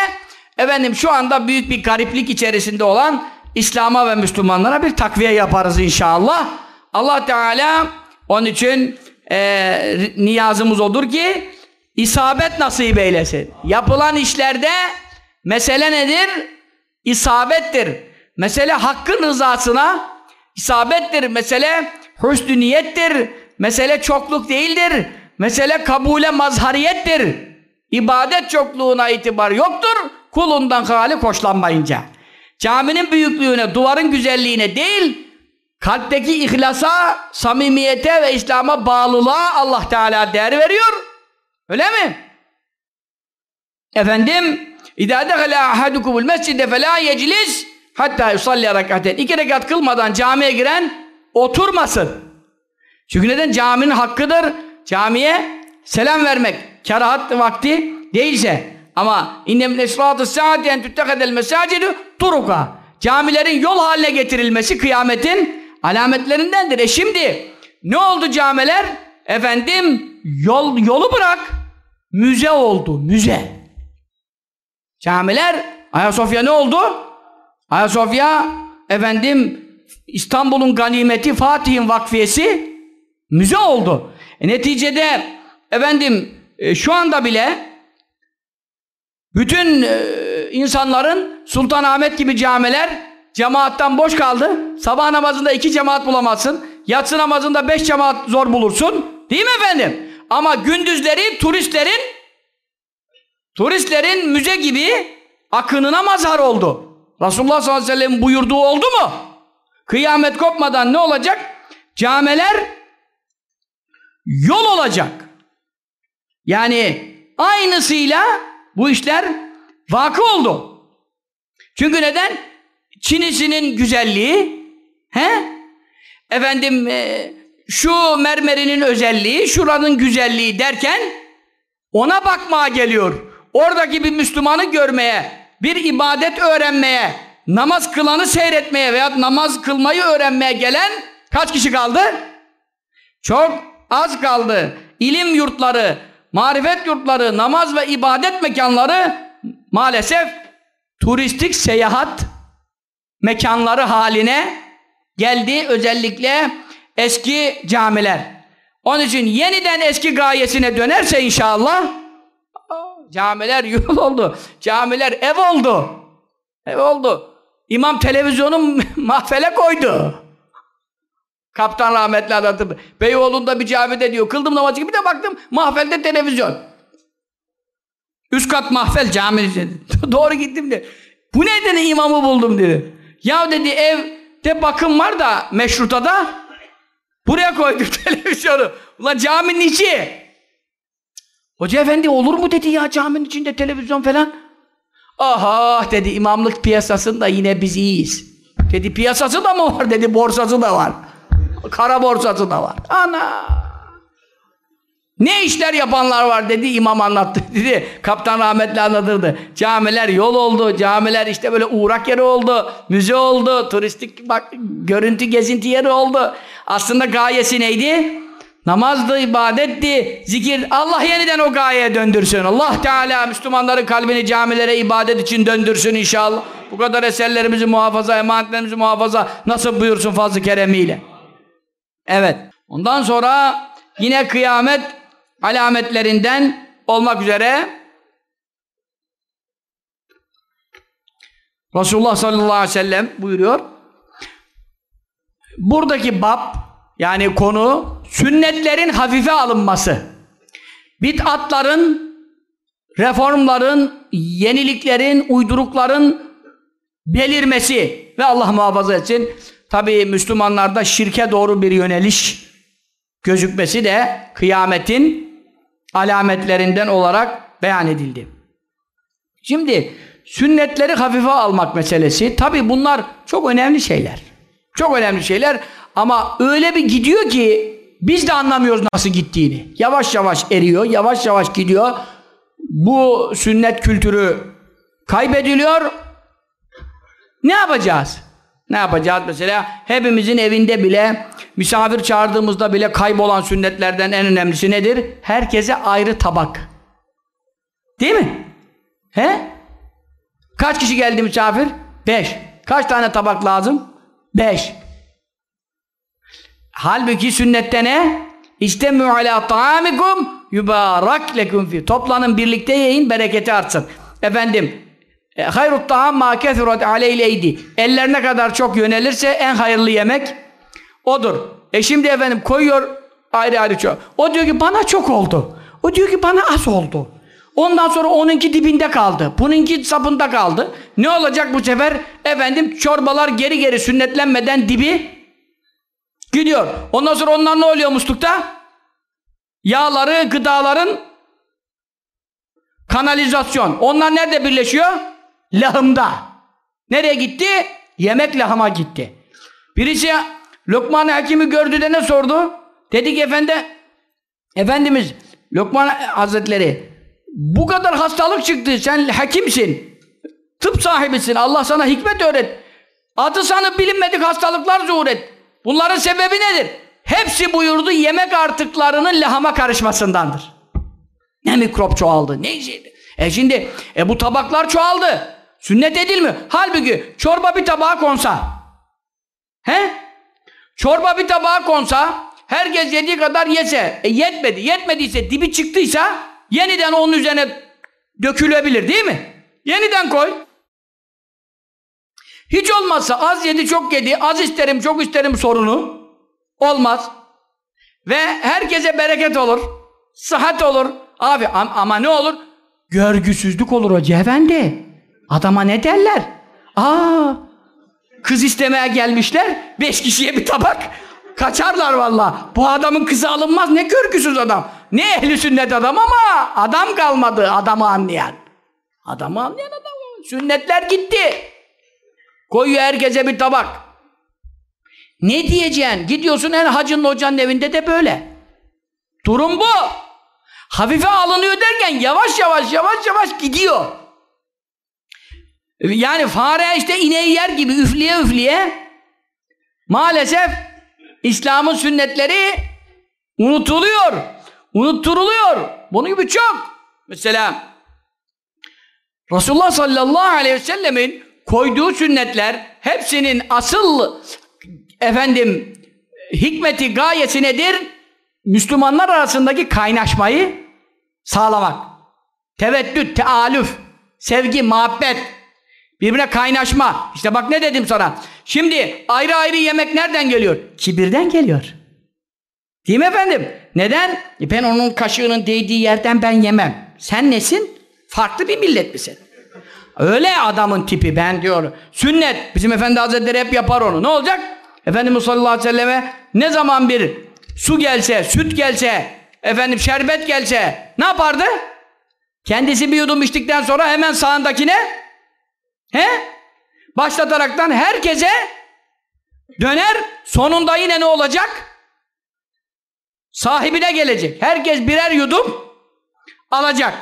efendim şu anda büyük bir gariplik içerisinde olan İslam'a ve Müslümanlara bir takviye yaparız inşallah. Allah Teala onun için e, niyazımız odur ki isabet nasip eylesin. Yapılan işlerde mesele nedir? İsabettir. Mesele hakkın rızasına isabettir. Mesele hüsnü niyettir. Mesele çokluk değildir. Mesele kabule mazhariyettir. İbadet çokluğuna itibar yoktur. Kulundan hali hoşlanmayınca. Caminin büyüklüğüne, duvarın güzelliğine değil, kalpteki ihlasa, samimiyete ve İslam'a bağlılığa Allah Teala değer veriyor. Öyle mi? Efendim, اِذَا دَخَلَ اَحَدُكُمُ الْمَسْجِدَ فَلَا يَجْلِسْ hatta yusalli rekaten. İki rekat kılmadan camiye giren oturmasın. Çünkü neden? Caminin hakkıdır. Camiye selam vermek. Kerahat vakti değilse. Ama innem esratı saati en tuttekadel mesacidu turuka. Camilerin yol haline getirilmesi kıyametin alametlerindendir. E şimdi ne oldu camiler? Efendim yol yolu bırak. Müze oldu, müze. Camiler Ayasofya ne oldu? Ayasofya efendim İstanbul'un ganimeti Fatih'in vakfiyesi müze oldu. E, neticede efendim e, şu anda bile bütün e, insanların Sultanahmet gibi camiler cemaattan boş kaldı. Sabah namazında iki cemaat bulamazsın. Yatsı namazında beş cemaat zor bulursun. Değil mi efendim? Ama gündüzleri turistlerin turistlerin müze gibi akınına mazhar oldu. Resulullah sallallahu aleyhi ve sellem buyurduğu oldu mu? Kıyamet kopmadan ne olacak? Camiler yol olacak. Yani aynısıyla bu işler vakı oldu. Çünkü neden? Çinisinin güzelliği, he? Efendim e, şu mermerinin özelliği, şuranın güzelliği derken ona bakmaya geliyor. Oradaki bir Müslümanı görmeye, bir ibadet öğrenmeye, namaz kılanı seyretmeye veya namaz kılmayı öğrenmeye gelen kaç kişi kaldı? Çok az kaldı. İlim yurtları, marifet yurtları, namaz ve ibadet mekanları maalesef turistik seyahat mekanları haline geldi. Özellikle eski camiler. Onun için yeniden eski gayesine dönerse inşallah camiler yol oldu. Camiler ev oldu. Ev oldu. İmam televizyonu mahfele koydu. Kaptan rahmetli anlatırdı. Beyoğlu'nda bir camide diyor. Kıldım namazı gibi de baktım mahfelde televizyon. Üst kat mahfel caminin Doğru gittim de. Bu ne imamı buldum dedi. Ya dedi evde bakım var da meşrutada buraya koyduk televizyonu. Ulan caminin içi. Hoca efendi olur mu dedi ya caminin içinde televizyon falan. Aha dedi imamlık piyasasında yine biz iyiyiz. Dedi piyasası da mı var dedi borsası da var. Kara borsası da var. Ana! Ne işler yapanlar var dedi imam anlattı dedi. Kaptan rahmetli anlatırdı. Camiler yol oldu. Camiler işte böyle uğrak yeri oldu. Müze oldu. Turistik bak görüntü gezinti yeri oldu. Aslında gayesi neydi? Namazdı, ibadetti, zikir. Allah yeniden o gayeye döndürsün. Allah Teala Müslümanların kalbini camilere ibadet için döndürsün inşallah. Bu kadar eserlerimizi muhafaza, emanetlerimizi muhafaza nasıl buyursun fazl-ı keremiyle. Evet. Ondan sonra yine kıyamet alametlerinden olmak üzere Resulullah sallallahu aleyhi ve sellem buyuruyor. Buradaki bab yani konu sünnetlerin hafife alınması. Bid'atların, reformların, yeniliklerin, uydurukların belirmesi ve Allah muhafaza etsin. Tabi Müslümanlarda şirke doğru bir yöneliş gözükmesi de kıyametin alametlerinden olarak beyan edildi. Şimdi sünnetleri hafife almak meselesi tabi bunlar çok önemli şeyler. Çok önemli şeyler ama öyle bir gidiyor ki biz de anlamıyoruz nasıl gittiğini. Yavaş yavaş eriyor, yavaş yavaş gidiyor. Bu sünnet kültürü kaybediliyor. Ne yapacağız? Ne yapacağız mesela? Hepimizin evinde bile, misafir çağırdığımızda bile kaybolan sünnetlerden en önemlisi nedir? Herkese ayrı tabak. Değil mi? He? Kaç kişi geldi misafir? Beş. Kaç tane tabak lazım? Beş. Halbuki sünnette ne? İstemü ala ta'amikum yubarak lekum fi. Toplanın birlikte yiyin bereketi artsın. Efendim hayrut ta'am ma kethurat aleyleydi. Eller ne kadar çok yönelirse en hayırlı yemek odur. E şimdi efendim koyuyor ayrı ayrı çok. O diyor ki bana çok oldu. O diyor ki bana az oldu. Ondan sonra onunki dibinde kaldı. Bununki sapında kaldı. Ne olacak bu sefer? Efendim çorbalar geri geri sünnetlenmeden dibi gidiyor. Ondan sonra onlar ne oluyor muslukta? Yağları, gıdaların kanalizasyon. Onlar nerede birleşiyor? Lahımda. Nereye gitti? Yemek lahıma gitti. Birisi Lokman Hakim'i gördü de ne sordu? Dedi ki efendi, Efendimiz Lokman Hazretleri bu kadar hastalık çıktı. Sen hakimsin. Tıp sahibisin. Allah sana hikmet öğret. Adı sanı bilinmedik hastalıklar zuhur et. Bunların sebebi nedir? Hepsi buyurdu yemek artıklarının lahama karışmasındandır. Ne mikrop çoğaldı, ne şeydi. E şimdi e bu tabaklar çoğaldı. Sünnet edilmiyor. Halbuki çorba bir tabağa konsa, He? Çorba bir tabağa konsa, herkes yediği kadar yese, e yetmedi, yetmediyse, dibi çıktıysa, yeniden onun üzerine dökülebilir değil mi? Yeniden koy. Hiç olmazsa az yedi çok yedi, az isterim çok isterim sorunu olmaz. Ve herkese bereket olur, sıhhat olur. Abi am ama ne olur? Görgüsüzlük olur hoca efendi. Adama ne derler? Aa, kız istemeye gelmişler, beş kişiye bir tabak. Kaçarlar valla. Bu adamın kızı alınmaz. Ne görgüsüz adam. Ne ehli sünnet adam ama adam kalmadı adamı anlayan. Adamı anlayan adam. Sünnetler gitti. Koyuyor herkese bir tabak. Ne diyeceksin? Gidiyorsun en hacının hocanın evinde de böyle. Durum bu. Hafife alınıyor derken yavaş yavaş yavaş yavaş gidiyor. Yani fare işte ineği yer gibi üfleye üfleye maalesef İslam'ın sünnetleri unutuluyor. Unutturuluyor. Bunun gibi çok. Mesela Resulullah sallallahu aleyhi ve sellemin koyduğu sünnetler hepsinin asıl efendim hikmeti gayesi nedir? Müslümanlar arasındaki kaynaşmayı sağlamak. Teveddüt, tealüf, sevgi, muhabbet, birbirine kaynaşma. İşte bak ne dedim sana. Şimdi ayrı ayrı yemek nereden geliyor? Kibirden geliyor. Değil mi efendim? Neden? E ben onun kaşığının değdiği yerden ben yemem. Sen nesin? Farklı bir millet misin? Öyle adamın tipi ben diyor. Sünnet. Bizim Efendi Hazretleri hep yapar onu. Ne olacak? Efendimiz sallallahu aleyhi ve selleme ne zaman bir su gelse, süt gelse, efendim şerbet gelse ne yapardı? Kendisi bir yudum içtikten sonra hemen sağındakine he? Başlataraktan herkese döner. Sonunda yine ne olacak? Sahibine gelecek. Herkes birer yudum alacak.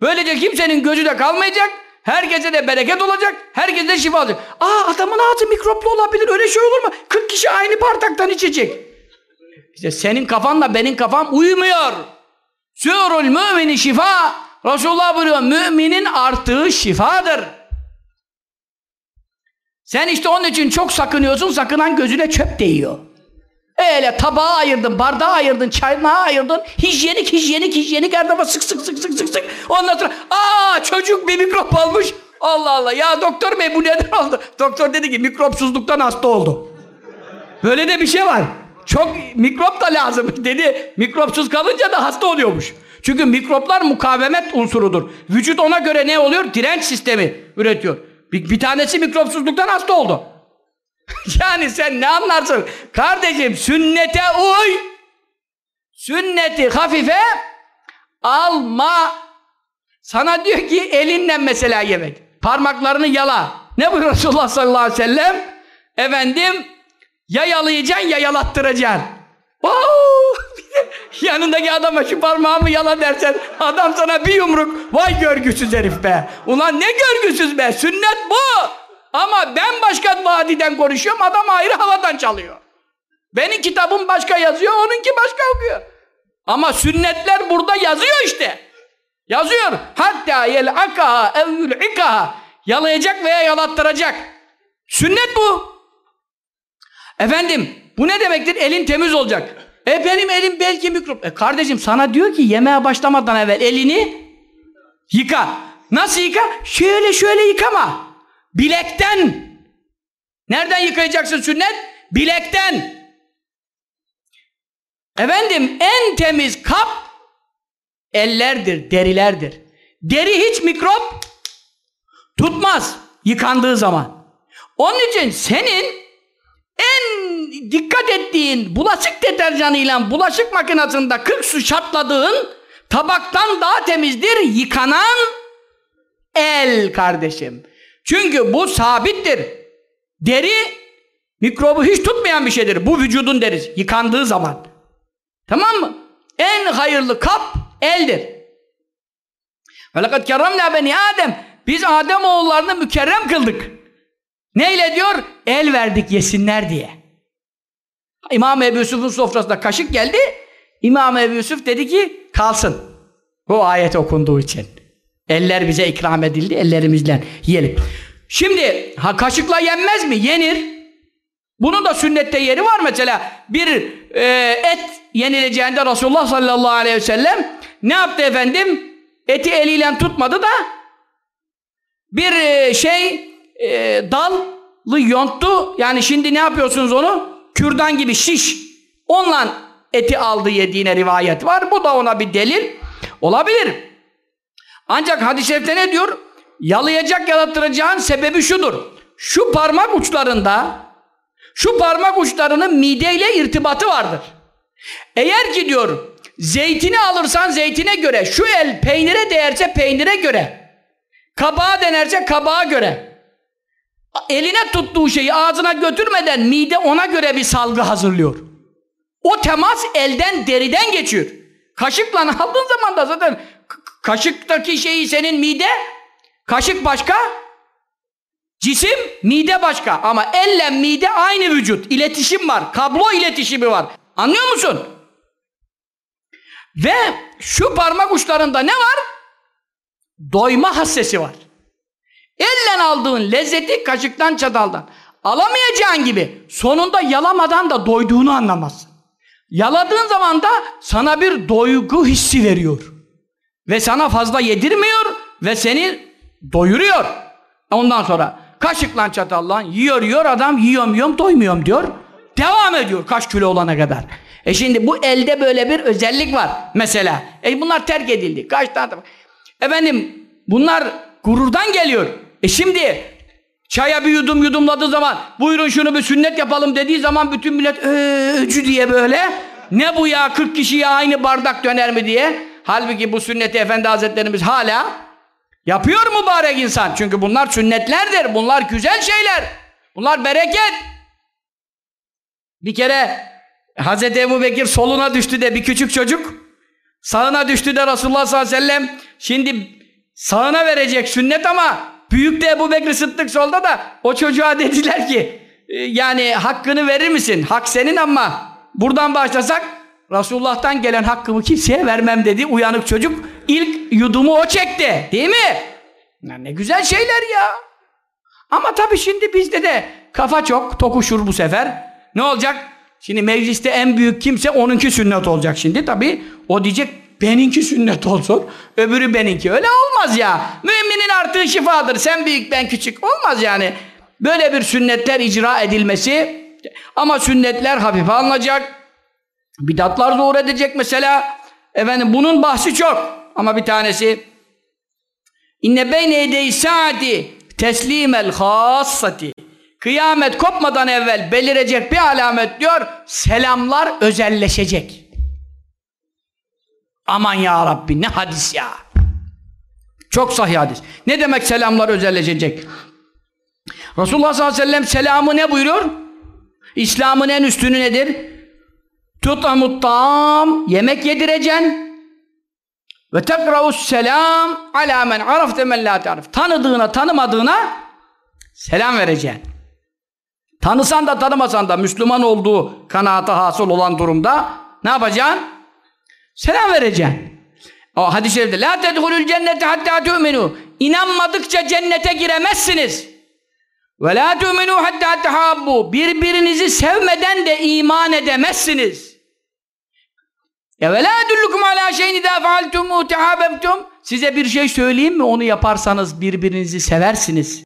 Böylece kimsenin gözü de kalmayacak. Herkese de bereket olacak. Herkese de şifa olacak. Aa adamın ağzı mikroplu olabilir. Öyle şey olur mu? 40 kişi aynı bardaktan içecek. İşte senin kafanla benim kafam uymuyor. Sürul mümini şifa. Resulullah buyuruyor. Müminin arttığı şifadır. Sen işte onun için çok sakınıyorsun. Sakınan gözüne çöp değiyor. Öyle tabağı ayırdın, bardağı ayırdın, çaynağı ayırdın. Hijyenik, hijyenik, hijyenik her tarafa sık sık sık sık sık sık. Ondan sonra aa çocuk bir mikrop almış. Allah Allah ya doktor bey bu neden oldu? Doktor dedi ki mikropsuzluktan hasta oldu. Böyle de bir şey var. Çok mikrop da lazım dedi. Mikropsuz kalınca da hasta oluyormuş. Çünkü mikroplar mukavemet unsurudur. Vücut ona göre ne oluyor? Direnç sistemi üretiyor. Bir, bir tanesi mikropsuzluktan hasta oldu. yani sen ne anlarsın? Kardeşim sünnete uy. Sünneti hafife alma. Sana diyor ki elinle mesela yemek. Parmaklarını yala. Ne buyuruyor Resulullah sallallahu aleyhi ve sellem? Efendim ya yalayacaksın ya yalattıracaksın. Wow! Yanındaki adama şu parmağımı yala dersen adam sana bir yumruk. Vay görgüsüz herif be. Ulan ne görgüsüz be. Sünnet bu. Ama ben başka vadiden konuşuyorum, adam ayrı havadan çalıyor. Benim kitabım başka yazıyor, onunki başka okuyor. Ama sünnetler burada yazıyor işte. Yazıyor. Hatta yel'akaha ev yul'ikaha. Yalayacak veya yalattıracak. Sünnet bu. Efendim, bu ne demektir? Elin temiz olacak. E benim elim belki mikrop. E kardeşim sana diyor ki yemeğe başlamadan evvel elini yıka. Nasıl yıka? Şöyle şöyle yıkama. Bilekten. Nereden yıkayacaksın sünnet? Bilekten. Efendim en temiz kap ellerdir, derilerdir. Deri hiç mikrop tutmaz yıkandığı zaman. Onun için senin en dikkat ettiğin bulaşık deterjanıyla bulaşık makinesinde 40 su çatladığın tabaktan daha temizdir yıkanan el kardeşim. Çünkü bu sabittir. Deri mikrobu hiç tutmayan bir şeydir. Bu vücudun derisi yıkandığı zaman. Tamam mı? En hayırlı kap eldir. Velakat kerramna beni Adem. Biz Adem oğullarını mükerrem kıldık. Neyle diyor? El verdik yesinler diye. İmam Ebu Yusuf'un sofrasında kaşık geldi. İmam Ebu Yusuf dedi ki kalsın. Bu ayet okunduğu için. Eller bize ikram edildi, ellerimizle yiyelim. Şimdi ha kaşıkla yenmez mi? Yenir. Bunun da sünnette yeri var mesela. Bir e, et yenileceğinde Resulullah sallallahu aleyhi ve sellem ne yaptı efendim? Eti eliyle tutmadı da bir e, şey e, dallı yonttu. Yani şimdi ne yapıyorsunuz onu? Kürdan gibi şiş. Onunla eti aldı yediğine rivayet var. Bu da ona bir delil olabilir. Ancak hadis-i şerifte ne diyor? Yalayacak yalattıracağın sebebi şudur. Şu parmak uçlarında şu parmak uçlarının mideyle irtibatı vardır. Eğer ki diyor zeytini alırsan zeytine göre, şu el peynire değerse peynire göre, kabağa denerse kabağa göre, eline tuttuğu şeyi ağzına götürmeden mide ona göre bir salgı hazırlıyor. O temas elden deriden geçiyor. Kaşıkla aldığın zaman da zaten kaşıktaki şeyi senin mide, kaşık başka, cisim, mide başka. Ama elle mide aynı vücut. İletişim var. Kablo iletişimi var. Anlıyor musun? Ve şu parmak uçlarında ne var? Doyma hassesi var. Elle aldığın lezzeti kaşıktan çataldan alamayacağın gibi sonunda yalamadan da doyduğunu anlamazsın. Yaladığın zaman da sana bir doygu hissi veriyor. Ve sana fazla yedirmiyor ve seni doyuruyor. Ondan sonra kaşıkla çatalla yiyor yiyor adam yiyorum yiyorum doymuyorum diyor. Devam ediyor kaç kilo olana kadar. E şimdi bu elde böyle bir özellik var mesela. E bunlar terk edildi. Kaç tane Efendim bunlar gururdan geliyor. E şimdi çaya bir yudum yudumladığı zaman buyurun şunu bir sünnet yapalım dediği zaman bütün millet öcü diye böyle ne bu ya 40 kişiye aynı bardak döner mi diye. Halbuki bu sünneti Efendi Hazretlerimiz hala yapıyor mübarek insan. Çünkü bunlar sünnetlerdir. Bunlar güzel şeyler. Bunlar bereket. Bir kere Hazreti Ebu Bekir soluna düştü de bir küçük çocuk sağına düştü de Resulullah sallallahu aleyhi ve sellem şimdi sağına verecek sünnet ama büyük de Ebu Bekir Sıddık solda da o çocuğa dediler ki yani hakkını verir misin? Hak senin ama buradan başlasak Resulullah'tan gelen hakkımı kimseye vermem dedi uyanık çocuk. ilk yudumu o çekti. Değil mi? Ya ne güzel şeyler ya. Ama tabii şimdi bizde de kafa çok tokuşur bu sefer. Ne olacak? Şimdi mecliste en büyük kimse onunki sünnet olacak şimdi. Tabii o diyecek beninki sünnet olsun. Öbürü beninki. Öyle olmaz ya. Müminin artığı şifadır. Sen büyük ben küçük. Olmaz yani. Böyle bir sünnetler icra edilmesi ama sünnetler hafife alınacak. Bidatlar zuhur edecek mesela. Efendim bunun bahsi çok. Ama bir tanesi İnne beyne edey saati teslimel hassati Kıyamet kopmadan evvel belirecek bir alamet diyor. Selamlar özelleşecek. Aman ya Rabbi ne hadis ya. Çok sahih hadis. Ne demek selamlar özelleşecek? Resulullah sallallahu aleyhi ve sellem selamı ne buyuruyor? İslam'ın en üstünü nedir? Tutamut tam yemek yedireceksin. Ve tekra'us selam ala men arafte men la ta'rif. Tanıdığına tanımadığına selam vereceksin. Tanısan da tanımasan da Müslüman olduğu kanaata hasıl olan durumda ne yapacaksın? Selam vereceksin. O hadis-i şerifte la tedhulul cennete hatta tu'minu. İnanmadıkça cennete giremezsiniz. Ve la tu'minu hatta tehabbu. Birbirinizi sevmeden de iman edemezsiniz. Ya ve la edullukum ala şeyin idâ fealtum tehabebtum. Size bir şey söyleyeyim mi? Onu yaparsanız birbirinizi seversiniz.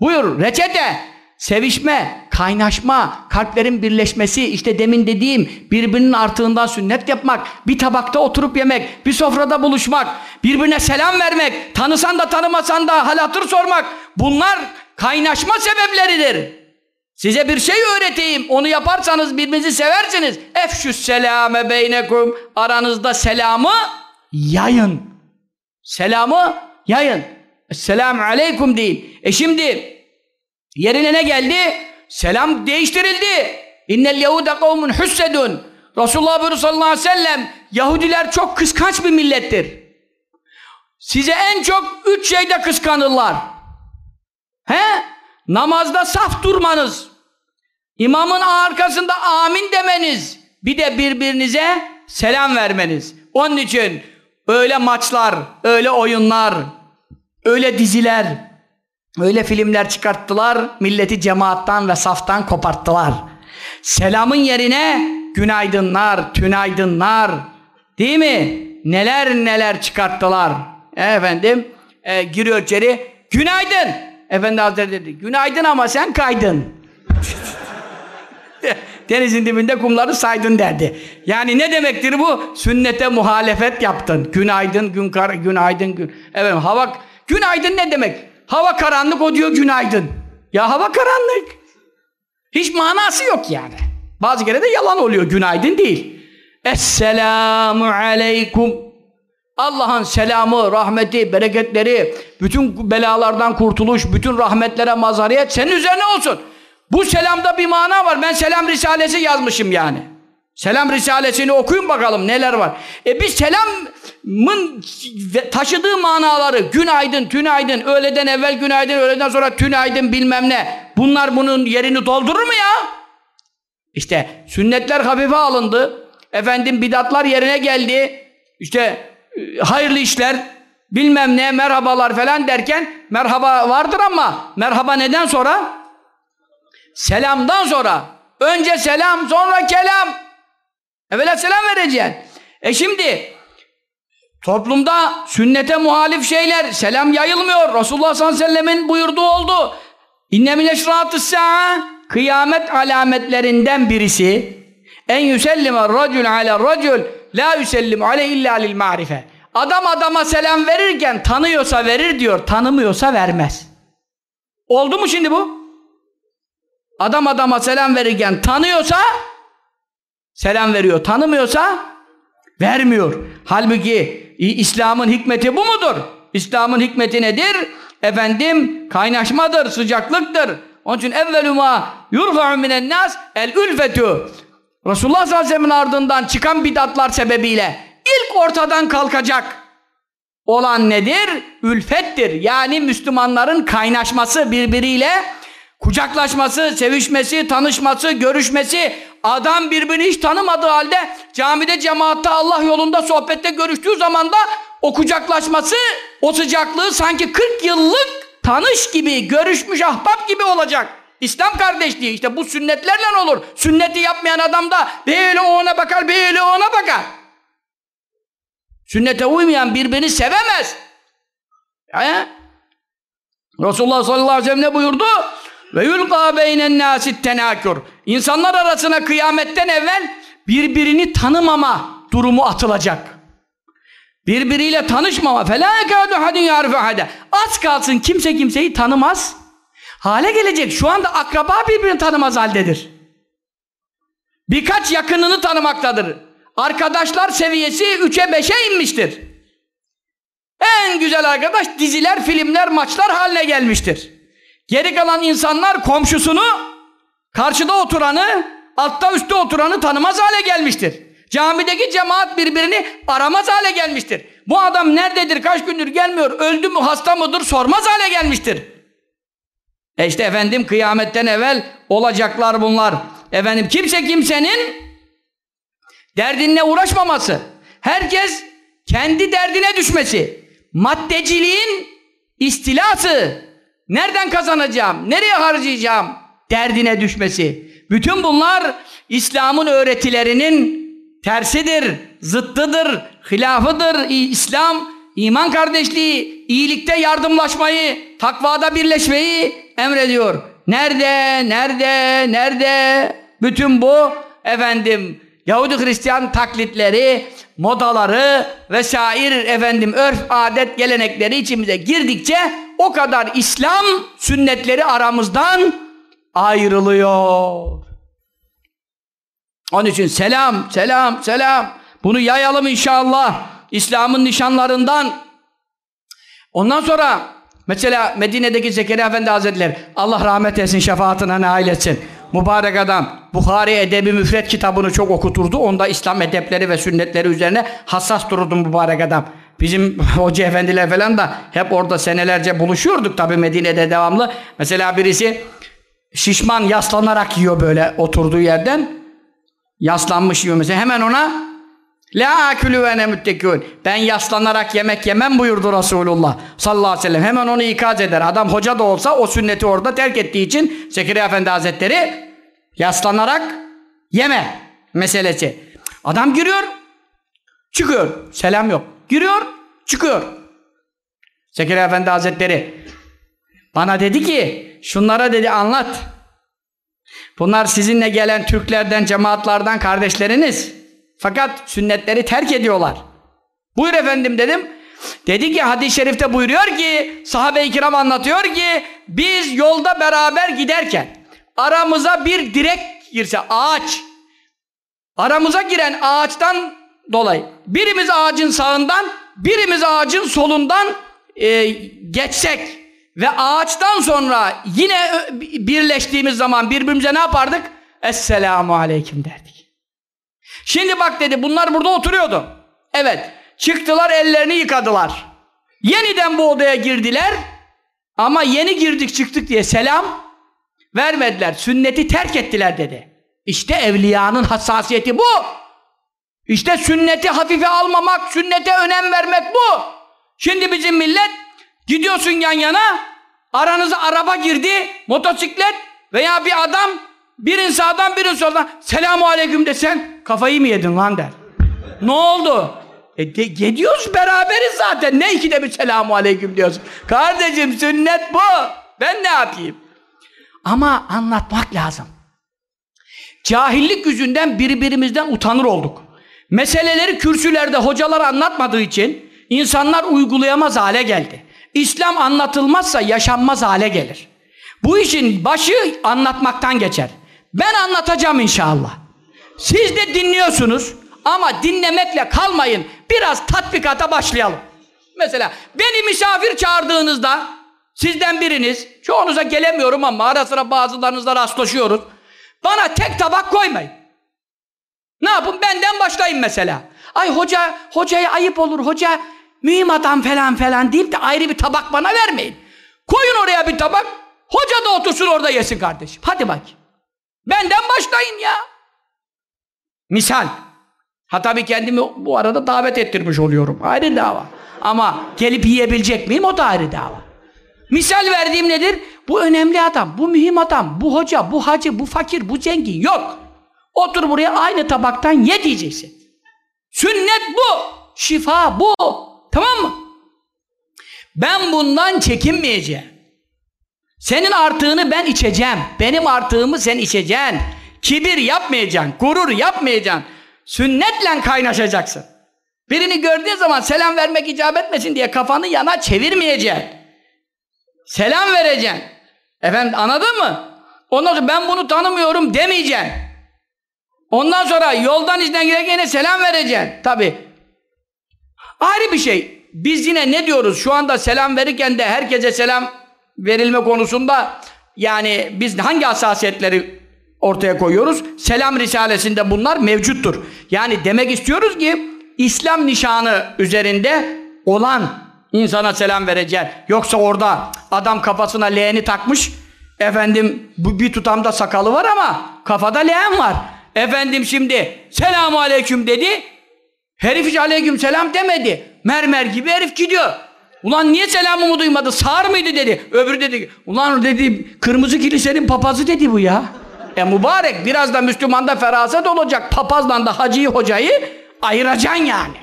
Buyur reçete. Sevişme, kaynaşma, kalplerin birleşmesi, işte demin dediğim birbirinin artığından sünnet yapmak, bir tabakta oturup yemek, bir sofrada buluşmak, birbirine selam vermek, tanısan da tanımasan da hal hatır sormak. Bunlar kaynaşma sebepleridir. Size bir şey öğreteyim. Onu yaparsanız birbirinizi seversiniz. Efşüs selame beynekum. Aranızda selamı yayın. Selamı yayın. Esselamu aleyküm deyin. E şimdi yerine ne geldi? Selam değiştirildi. İnnel yehude kavmun hüssedun. Resulullah sallallahu aleyhi ve sellem Yahudiler çok kıskanç bir millettir. Size en çok üç şeyde kıskanırlar. He? Namazda saf durmanız, imamın arkasında amin demeniz, bir de birbirinize selam vermeniz. Onun için öyle maçlar, öyle oyunlar, öyle diziler, Öyle filmler çıkarttılar, milleti cemaattan ve saftan koparttılar. Selamın yerine günaydınlar, tünaydınlar, değil mi? Neler neler çıkarttılar. Efendim, e, giriyor içeri, günaydın. Efendi Hazretleri dedi, günaydın ama sen kaydın. Denizin dibinde kumları saydın derdi. Yani ne demektir bu? Sünnete muhalefet yaptın. Günaydın, gün kar, günaydın, gün. Evet, hava günaydın ne demek? Hava karanlık o diyor günaydın. Ya hava karanlık. Hiç manası yok yani. Bazı kere de yalan oluyor. Günaydın değil. Esselamu aleykum. Allah'ın selamı, rahmeti, bereketleri, bütün belalardan kurtuluş, bütün rahmetlere mazhariyet senin üzerine olsun. Bu selamda bir mana var. Ben selam risalesi yazmışım yani. Selam risalesini okuyun bakalım neler var. E bir selamın taşıdığı manaları günaydın, tünaydın, öğleden evvel günaydın, öğleden sonra tünaydın bilmem ne. Bunlar bunun yerini doldurur mu ya? İşte sünnetler hafife alındı. Efendim bidatlar yerine geldi. İşte e, hayırlı işler, bilmem ne, merhabalar falan derken merhaba vardır ama merhaba neden sonra? Selamdan sonra. Önce selam, sonra kelam. Evvela selam vereceksin. E şimdi toplumda sünnete muhalif şeyler, selam yayılmıyor. Resulullah sallallahu aleyhi ve sellemin buyurduğu oldu. İnne mineşratı sa'a kıyamet alametlerinden birisi en yüsellime racul ala racul la yüsellim aleyh illa lil marife. Adam adama selam verirken tanıyorsa verir diyor, tanımıyorsa vermez. Oldu mu şimdi bu? Adam adama selam verirken tanıyorsa selam veriyor. Tanımıyorsa vermiyor. Halbuki İslam'ın hikmeti bu mudur? İslam'ın hikmeti nedir? Efendim kaynaşmadır, sıcaklıktır. Onun için evvelü ma yurfa'u minen nas el ülfetü. Resulullah sallallahu aleyhi ve sellem'in ardından çıkan bidatlar sebebiyle ilk ortadan kalkacak olan nedir? Ülfettir. Yani Müslümanların kaynaşması birbiriyle Kucaklaşması, sevişmesi, tanışması, görüşmesi, adam birbirini hiç tanımadığı halde camide, cemaatte, Allah yolunda, sohbette görüştüğü zaman da o kucaklaşması, o sıcaklığı sanki 40 yıllık tanış gibi, görüşmüş ahbap gibi olacak. İslam kardeşliği işte bu sünnetlerle olur. Sünneti yapmayan adam da böyle ona bakar, böyle ona bakar. Sünnete uymayan birbirini sevemez. He? Resulullah sallallahu aleyhi ve sellem ne buyurdu? Ve yulqa beynen nasit tenakür. İnsanlar arasına kıyametten evvel birbirini tanımama durumu atılacak. Birbiriyle tanışmama. Fela yekâdu hadin yârife hade. Az kalsın kimse kimseyi tanımaz. Hale gelecek. Şu anda akraba birbirini tanımaz haldedir. Birkaç yakınını tanımaktadır. Arkadaşlar seviyesi 3'e 5'e inmiştir. En güzel arkadaş diziler, filmler, maçlar haline gelmiştir. Geri kalan insanlar komşusunu, karşıda oturanı, altta üstte oturanı tanımaz hale gelmiştir. Camideki cemaat birbirini aramaz hale gelmiştir. Bu adam nerededir, kaç gündür gelmiyor, öldü mü, hasta mıdır sormaz hale gelmiştir. E işte efendim kıyametten evvel olacaklar bunlar. Efendim kimse kimsenin derdinle uğraşmaması. Herkes kendi derdine düşmesi. Maddeciliğin istilası. Nereden kazanacağım? Nereye harcayacağım? Derdine düşmesi. Bütün bunlar İslam'ın öğretilerinin tersidir, zıttıdır, hilafıdır. İslam, iman kardeşliği, iyilikte yardımlaşmayı, takvada birleşmeyi emrediyor. Nerede, nerede, nerede? Bütün bu efendim Yahudi Hristiyan taklitleri, modaları vesaire efendim örf, adet, gelenekleri içimize girdikçe o kadar İslam sünnetleri aramızdan ayrılıyor. Onun için selam, selam, selam. Bunu yayalım inşallah. İslam'ın nişanlarından. Ondan sonra mesela Medine'deki Zekeriya Efendi Hazretleri Allah rahmet etsin, şefaatine nail etsin. Mübarek adam Bukhari Edebi Müfret kitabını çok okuturdu. Onda İslam edepleri ve sünnetleri üzerine hassas dururdu mübarek adam. Bizim hoca efendiler falan da hep orada senelerce buluşuyorduk tabi Medine'de devamlı. Mesela birisi şişman yaslanarak yiyor böyle oturduğu yerden. Yaslanmış yiyor mesela. Hemen ona La akülü ve ne. Ben yaslanarak yemek yemem buyurdu Resulullah sallallahu aleyhi ve sellem. Hemen onu ikaz eder. Adam hoca da olsa o sünneti orada terk ettiği için Zekeriya Efendi Hazretleri yaslanarak yeme meselesi. Adam giriyor, çıkıyor. Selam yok. Giriyor, çıkıyor. Zekeriya Efendi Hazretleri bana dedi ki şunlara dedi anlat. Bunlar sizinle gelen Türklerden, cemaatlardan kardeşleriniz. Fakat sünnetleri terk ediyorlar. Buyur efendim dedim. Dedi ki hadis-i şerifte buyuruyor ki sahabe-i kiram anlatıyor ki biz yolda beraber giderken aramıza bir direk girse ağaç aramıza giren ağaçtan dolayı birimiz ağacın sağından birimiz ağacın solundan e, geçsek ve ağaçtan sonra yine birleştiğimiz zaman birbirimize ne yapardık? Esselamu aleyküm derdik. Şimdi bak dedi bunlar burada oturuyordu. Evet çıktılar ellerini yıkadılar. Yeniden bu odaya girdiler ama yeni girdik çıktık diye selam vermediler. Sünneti terk ettiler dedi. İşte evliyanın hassasiyeti bu. İşte sünneti hafife almamak, sünnete önem vermek bu. Şimdi bizim millet gidiyorsun yan yana, aranıza araba girdi, motosiklet veya bir adam birin sağdan birin soldan selamu aleyküm desen kafayı mı yedin lan der. ne oldu? E de, gidiyoruz beraberiz zaten. Ne ikide bir selamu aleyküm diyorsun. Kardeşim sünnet bu. Ben ne yapayım? Ama anlatmak lazım. Cahillik yüzünden birbirimizden utanır olduk. Meseleleri kürsülerde hocalar anlatmadığı için insanlar uygulayamaz hale geldi. İslam anlatılmazsa yaşanmaz hale gelir. Bu işin başı anlatmaktan geçer. Ben anlatacağım inşallah. Siz de dinliyorsunuz ama dinlemekle kalmayın. Biraz tatbikata başlayalım. Mesela beni misafir çağırdığınızda sizden biriniz, çoğunuza gelemiyorum ama ara sıra bazılarınızla rastlaşıyoruz. Bana tek tabak koymayın. Ne yapın? Benden başlayın mesela. Ay hoca, hocaya ayıp olur. Hoca mühim adam falan falan deyip de ayrı bir tabak bana vermeyin. Koyun oraya bir tabak. Hoca da otursun orada yesin kardeşim. Hadi bak. Benden başlayın ya. Misal. Ha tabii kendimi bu arada davet ettirmiş oluyorum. Ayrı dava. Ama gelip yiyebilecek miyim o da ayrı dava. Misal verdiğim nedir? Bu önemli adam, bu mühim adam, bu hoca, bu hacı, bu fakir, bu zengin. Yok. Otur buraya aynı tabaktan ye diyeceksin. Sünnet bu. Şifa bu. Tamam mı? Ben bundan çekinmeyeceğim. Senin artığını ben içeceğim. Benim artığımı sen içeceksin. Kibir yapmayacaksın. Gurur yapmayacaksın. Sünnetle kaynaşacaksın. Birini gördüğün zaman selam vermek icap etmesin diye kafanı yana çevirmeyeceksin. Selam vereceksin. Efendim anladın mı? Ondan sonra ben bunu tanımıyorum demeyeceksin. Ondan sonra yoldan izden giderken selam vereceksin. Tabi. Ayrı bir şey. Biz yine ne diyoruz? Şu anda selam verirken de herkese selam verilme konusunda yani biz hangi hassasiyetleri ortaya koyuyoruz? Selam risalesinde bunlar mevcuttur. Yani demek istiyoruz ki İslam nişanı üzerinde olan insana selam vereceksin. Yoksa orada adam kafasına leğeni takmış. Efendim bu bir tutamda sakalı var ama kafada leğen var. Efendim şimdi selamu aleyküm dedi. Herif hiç aleyküm selam demedi. Mermer gibi herif gidiyor. Ulan niye selamımı duymadı? Sağır mıydı dedi. Öbürü dedi. Ulan dedi kırmızı kilisenin papazı dedi bu ya. E mübarek biraz da Müslümanda feraset olacak. Papazla da hacıyı hocayı ayıracaksın yani.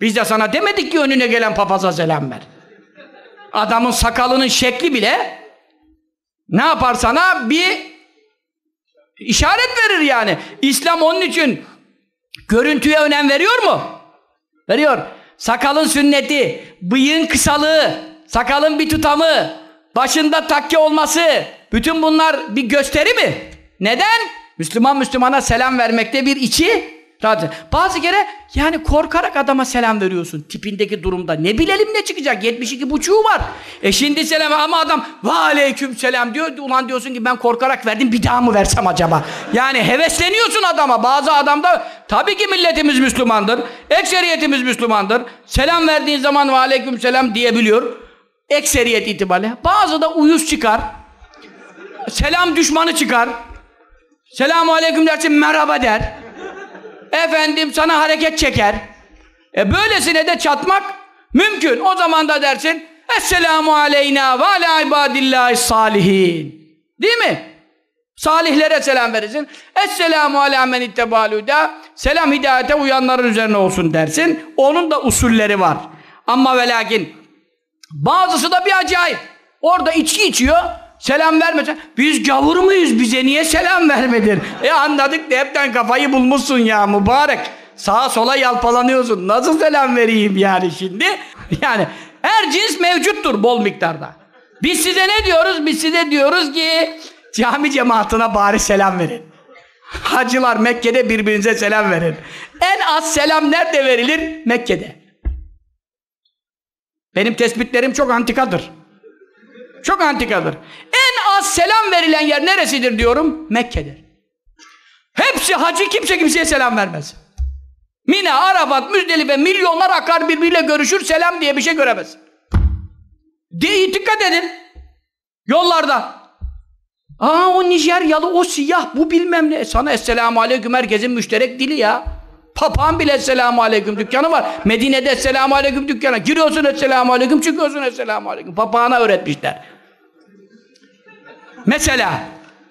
Biz de sana demedik ki önüne gelen papaza selam ver. Adamın sakalının şekli bile ne yapar sana? Bir işaret verir yani. İslam onun için görüntüye önem veriyor mu? Veriyor. Sakalın sünneti, bıyığın kısalığı, sakalın bir tutamı, başında takke olması, bütün bunlar bir gösteri mi? Neden? Müslüman Müslümana selam vermekte bir içi Zaten bazı kere yani korkarak adama selam veriyorsun tipindeki durumda. Ne bilelim ne çıkacak? 72 buçuğu var. E şimdi selam ama adam ve aleyküm selam diyor. Ulan diyorsun ki ben korkarak verdim bir daha mı versem acaba? Yani hevesleniyorsun adama. Bazı adamda tabii ki milletimiz Müslümandır. Ekseriyetimiz Müslümandır. Selam verdiğin zaman ve aleyküm selam diyebiliyor. Ekseriyet itibariyle. Bazı da uyuz çıkar. Selam düşmanı çıkar. Selamu aleyküm dersin merhaba der. Efendim sana hareket çeker. E böylesine de çatmak mümkün. O zaman da dersin Esselamu aleyna ve ala ibadillahi salihin. Değil mi? Salihlere selam verirsin. Esselamu ala men ittebaluda. Selam hidayete uyanların üzerine olsun dersin. Onun da usulleri var. Ama ve lakin bazısı da bir acayip. Orada içki içiyor. Selam vermesen. Biz gavur muyuz? Bize niye selam vermedin? E anladık da hepten kafayı bulmuşsun ya mübarek. Sağa sola yalpalanıyorsun. Nasıl selam vereyim yani şimdi? Yani her cins mevcuttur bol miktarda. Biz size ne diyoruz? Biz size diyoruz ki cami cemaatine bari selam verin. Hacılar Mekke'de birbirinize selam verin. En az selam nerede verilir? Mekke'de. Benim tespitlerim çok antikadır. Çok antikadır. En az selam verilen yer neresidir diyorum? Mekke'dir. Hepsi hacı kimse kimseye selam vermez. Mina, Arafat, Müzdelife milyonlar akar birbiriyle görüşür selam diye bir şey göremez. Diye dikkat edin. Yollarda. Aa o Nijeryalı, o siyah, bu bilmem ne. Sana Esselamu Aleyküm herkesin müşterek dili ya. Papağan bile Esselamu Aleyküm dükkanı var. Medine'de Esselamu Aleyküm dükkanı. Giriyorsun Esselamu Aleyküm, çıkıyorsun Esselamu Aleyküm. Papağana öğretmişler. Mesela.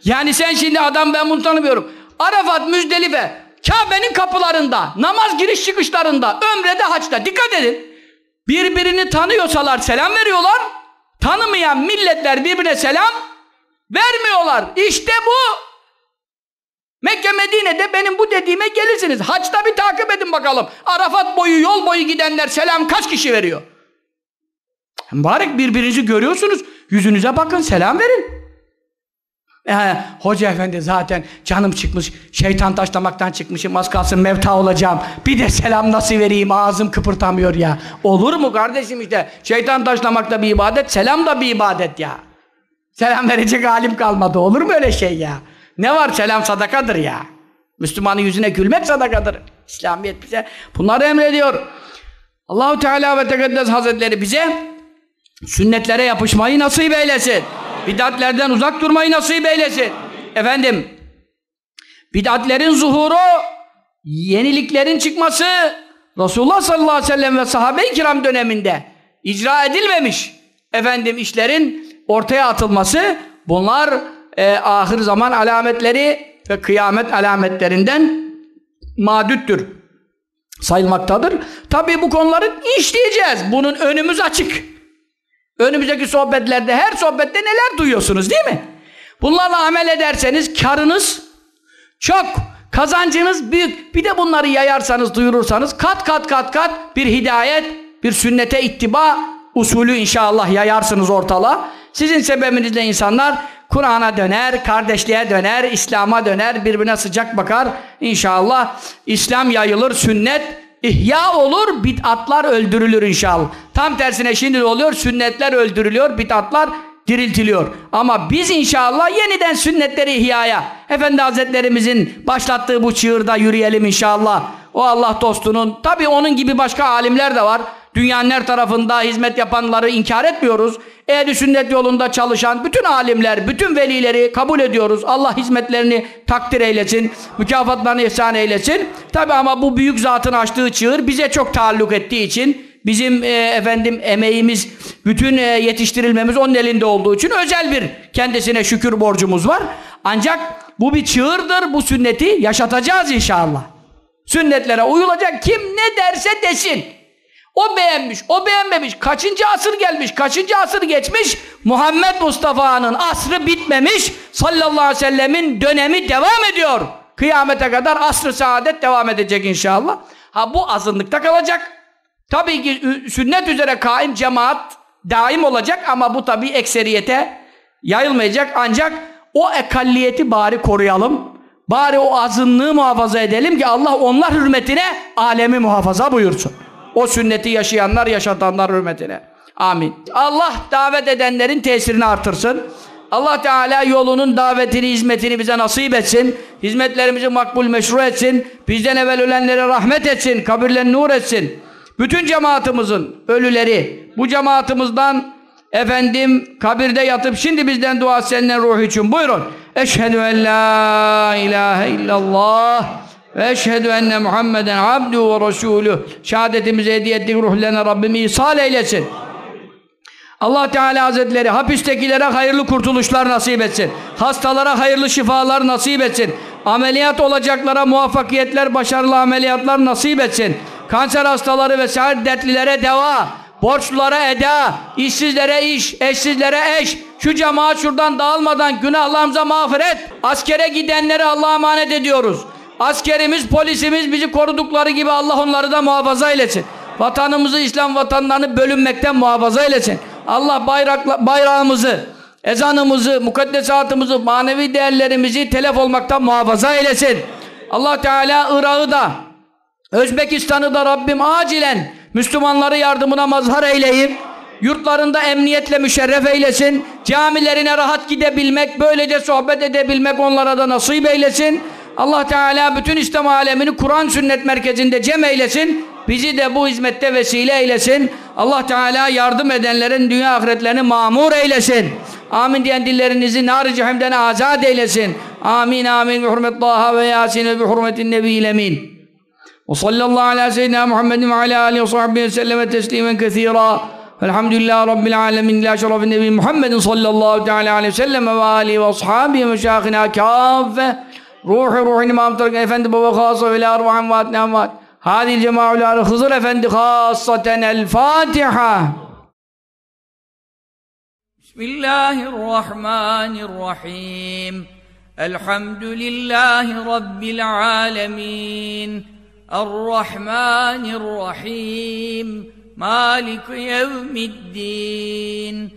Yani sen şimdi adam ben bunu tanımıyorum. Arafat, Müzdelife, Kabe'nin kapılarında, namaz giriş çıkışlarında, ömrede, haçta. Dikkat edin. Birbirini tanıyorsalar selam veriyorlar. Tanımayan milletler birbirine selam vermiyorlar. İşte bu. Mekke Medine'de benim bu dediğime gelirsiniz. Haçta bir takip edin bakalım. Arafat boyu, yol boyu gidenler selam kaç kişi veriyor? Mübarek birbirinizi görüyorsunuz. Yüzünüze bakın, selam verin. Ee, hoca efendi zaten canım çıkmış, şeytan taşlamaktan çıkmışım, az kalsın mevta olacağım. Bir de selam nasıl vereyim, ağzım kıpırtamıyor ya. Olur mu kardeşim işte, şeytan taşlamak da bir ibadet, selam da bir ibadet ya. Selam verecek halim kalmadı, olur mu öyle şey ya? Ne var, selam sadakadır ya. Müslümanın yüzüne gülmek sadakadır. İslamiyet bize bunları emrediyor. Allahu Teala ve Tekaddes Hazretleri bize sünnetlere yapışmayı nasip eylesin. Bidatlerden uzak durmayı nasip eylesin. Efendim, bidatlerin zuhuru, yeniliklerin çıkması, Resulullah sallallahu aleyhi ve sellem ve sahabe-i kiram döneminde icra edilmemiş efendim işlerin ortaya atılması, bunlar e, ahir zaman alametleri ve kıyamet alametlerinden madüttür sayılmaktadır. Tabii bu konuları işleyeceğiz. Bunun önümüz açık. Önümüzdeki sohbetlerde, her sohbette neler duyuyorsunuz değil mi? Bunlarla amel ederseniz karınız çok, kazancınız büyük. Bir de bunları yayarsanız, duyurursanız kat kat kat kat bir hidayet, bir sünnete ittiba usulü inşallah yayarsınız ortalığa. Sizin sebebinizle insanlar Kur'an'a döner, kardeşliğe döner, İslam'a döner, birbirine sıcak bakar. İnşallah İslam yayılır, sünnet ihya olur, bid'atlar öldürülür inşallah. Tam tersine şimdi oluyor, sünnetler öldürülüyor, bid'atlar diriltiliyor. Ama biz inşallah yeniden sünnetleri ihyaya, Efendi Hazretlerimizin başlattığı bu çığırda yürüyelim inşallah. O Allah dostunun, tabi onun gibi başka alimler de var. Dünyanın her tarafında hizmet yapanları inkar etmiyoruz. Ehl-i sünnet yolunda çalışan bütün alimler, bütün velileri kabul ediyoruz. Allah hizmetlerini takdir eylesin, mükafatlarını ihsan eylesin. Tabi ama bu büyük zatın açtığı çığır bize çok taalluk ettiği için bizim e, efendim emeğimiz, bütün e, yetiştirilmemiz onun elinde olduğu için özel bir kendisine şükür borcumuz var. Ancak bu bir çığırdır, bu sünneti yaşatacağız inşallah. Sünnetlere uyulacak kim ne derse desin. O beğenmiş, o beğenmemiş. Kaçıncı asır gelmiş, kaçıncı asır geçmiş? Muhammed Mustafa'nın asrı bitmemiş. Sallallahu aleyhi ve sellemin dönemi devam ediyor. Kıyamete kadar asr-ı saadet devam edecek inşallah. Ha bu azınlıkta kalacak. Tabii ki sünnet üzere kaim cemaat daim olacak ama bu tabii ekseriyete yayılmayacak. Ancak o ekalliyeti bari koruyalım. Bari o azınlığı muhafaza edelim ki Allah onlar hürmetine alemi muhafaza buyursun. O sünneti yaşayanlar, yaşatanlar hürmetine. Amin. Allah davet edenlerin tesirini artırsın. Allah Teala yolunun davetini, hizmetini bize nasip etsin. Hizmetlerimizi makbul meşru etsin. Bizden evvel ölenlere rahmet etsin. Kabirlerini nur etsin. Bütün cemaatimizin ölüleri, bu cemaatimizden efendim kabirde yatıp şimdi bizden dua seninle ruh için buyurun. Eşhedü en la ilahe illallah ve eşhedü enne Muhammeden abdu ve resulü. Şehadetimizi hediye ettik ruhlarına Rabbim ihsal eylesin. Allah Teala Hazretleri hapistekilere hayırlı kurtuluşlar nasip etsin. Hastalara hayırlı şifalar nasip etsin. Ameliyat olacaklara muvaffakiyetler, başarılı ameliyatlar nasip etsin. Kanser hastaları ve sair dertlilere deva, borçlulara eda, işsizlere iş, eşsizlere eş. Şu cemaat şuradan dağılmadan günahlarımıza mağfiret. Askere gidenleri Allah'a emanet ediyoruz. Askerimiz, polisimiz bizi korudukları gibi Allah onları da muhafaza eylesin. Vatanımızı, İslam vatanlarını bölünmekten muhafaza eylesin. Allah bayrakla, bayrağımızı, ezanımızı, mukaddesatımızı, manevi değerlerimizi telef olmaktan muhafaza eylesin. Allah Teala Irak'ı da, Özbekistan'ı da Rabbim acilen Müslümanları yardımına mazhar eyleyip, yurtlarında emniyetle müşerref eylesin, camilerine rahat gidebilmek, böylece sohbet edebilmek onlara da nasip eylesin. Allah Teala bütün İslam alemini Kur'an sünnet merkezinde cem eylesin. Bizi de bu hizmette vesile eylesin. Allah Teala yardım edenlerin dünya ahiretlerini mamur eylesin. Amin diyen dillerinizi nar-ı cehimden azat eylesin. Amin amin. Bi hurmet ve Yasin bi hurmetin Nebi'l emin. Ve sallallahu ala seyyidina Muhammedin ve ala alihi ve sahbihi ve selleme teslimen kethira. Velhamdülillahi Rabbil alemin. La şerefin Nebi Muhammedin sallallahu teala aleyhi ve sellem ve alihi ve ashabihi ve meşâhına kâffe. Ruhu ruhini mamtırık efendi baba khasa ve la ruhan vaat nevat. Hadi cemaul ar Hızır efendi khasaten el Fatiha. Bismillahirrahmanirrahim. Elhamdülillahi Rabbil alemin. Errahmanirrahim. Malik yevmiddin.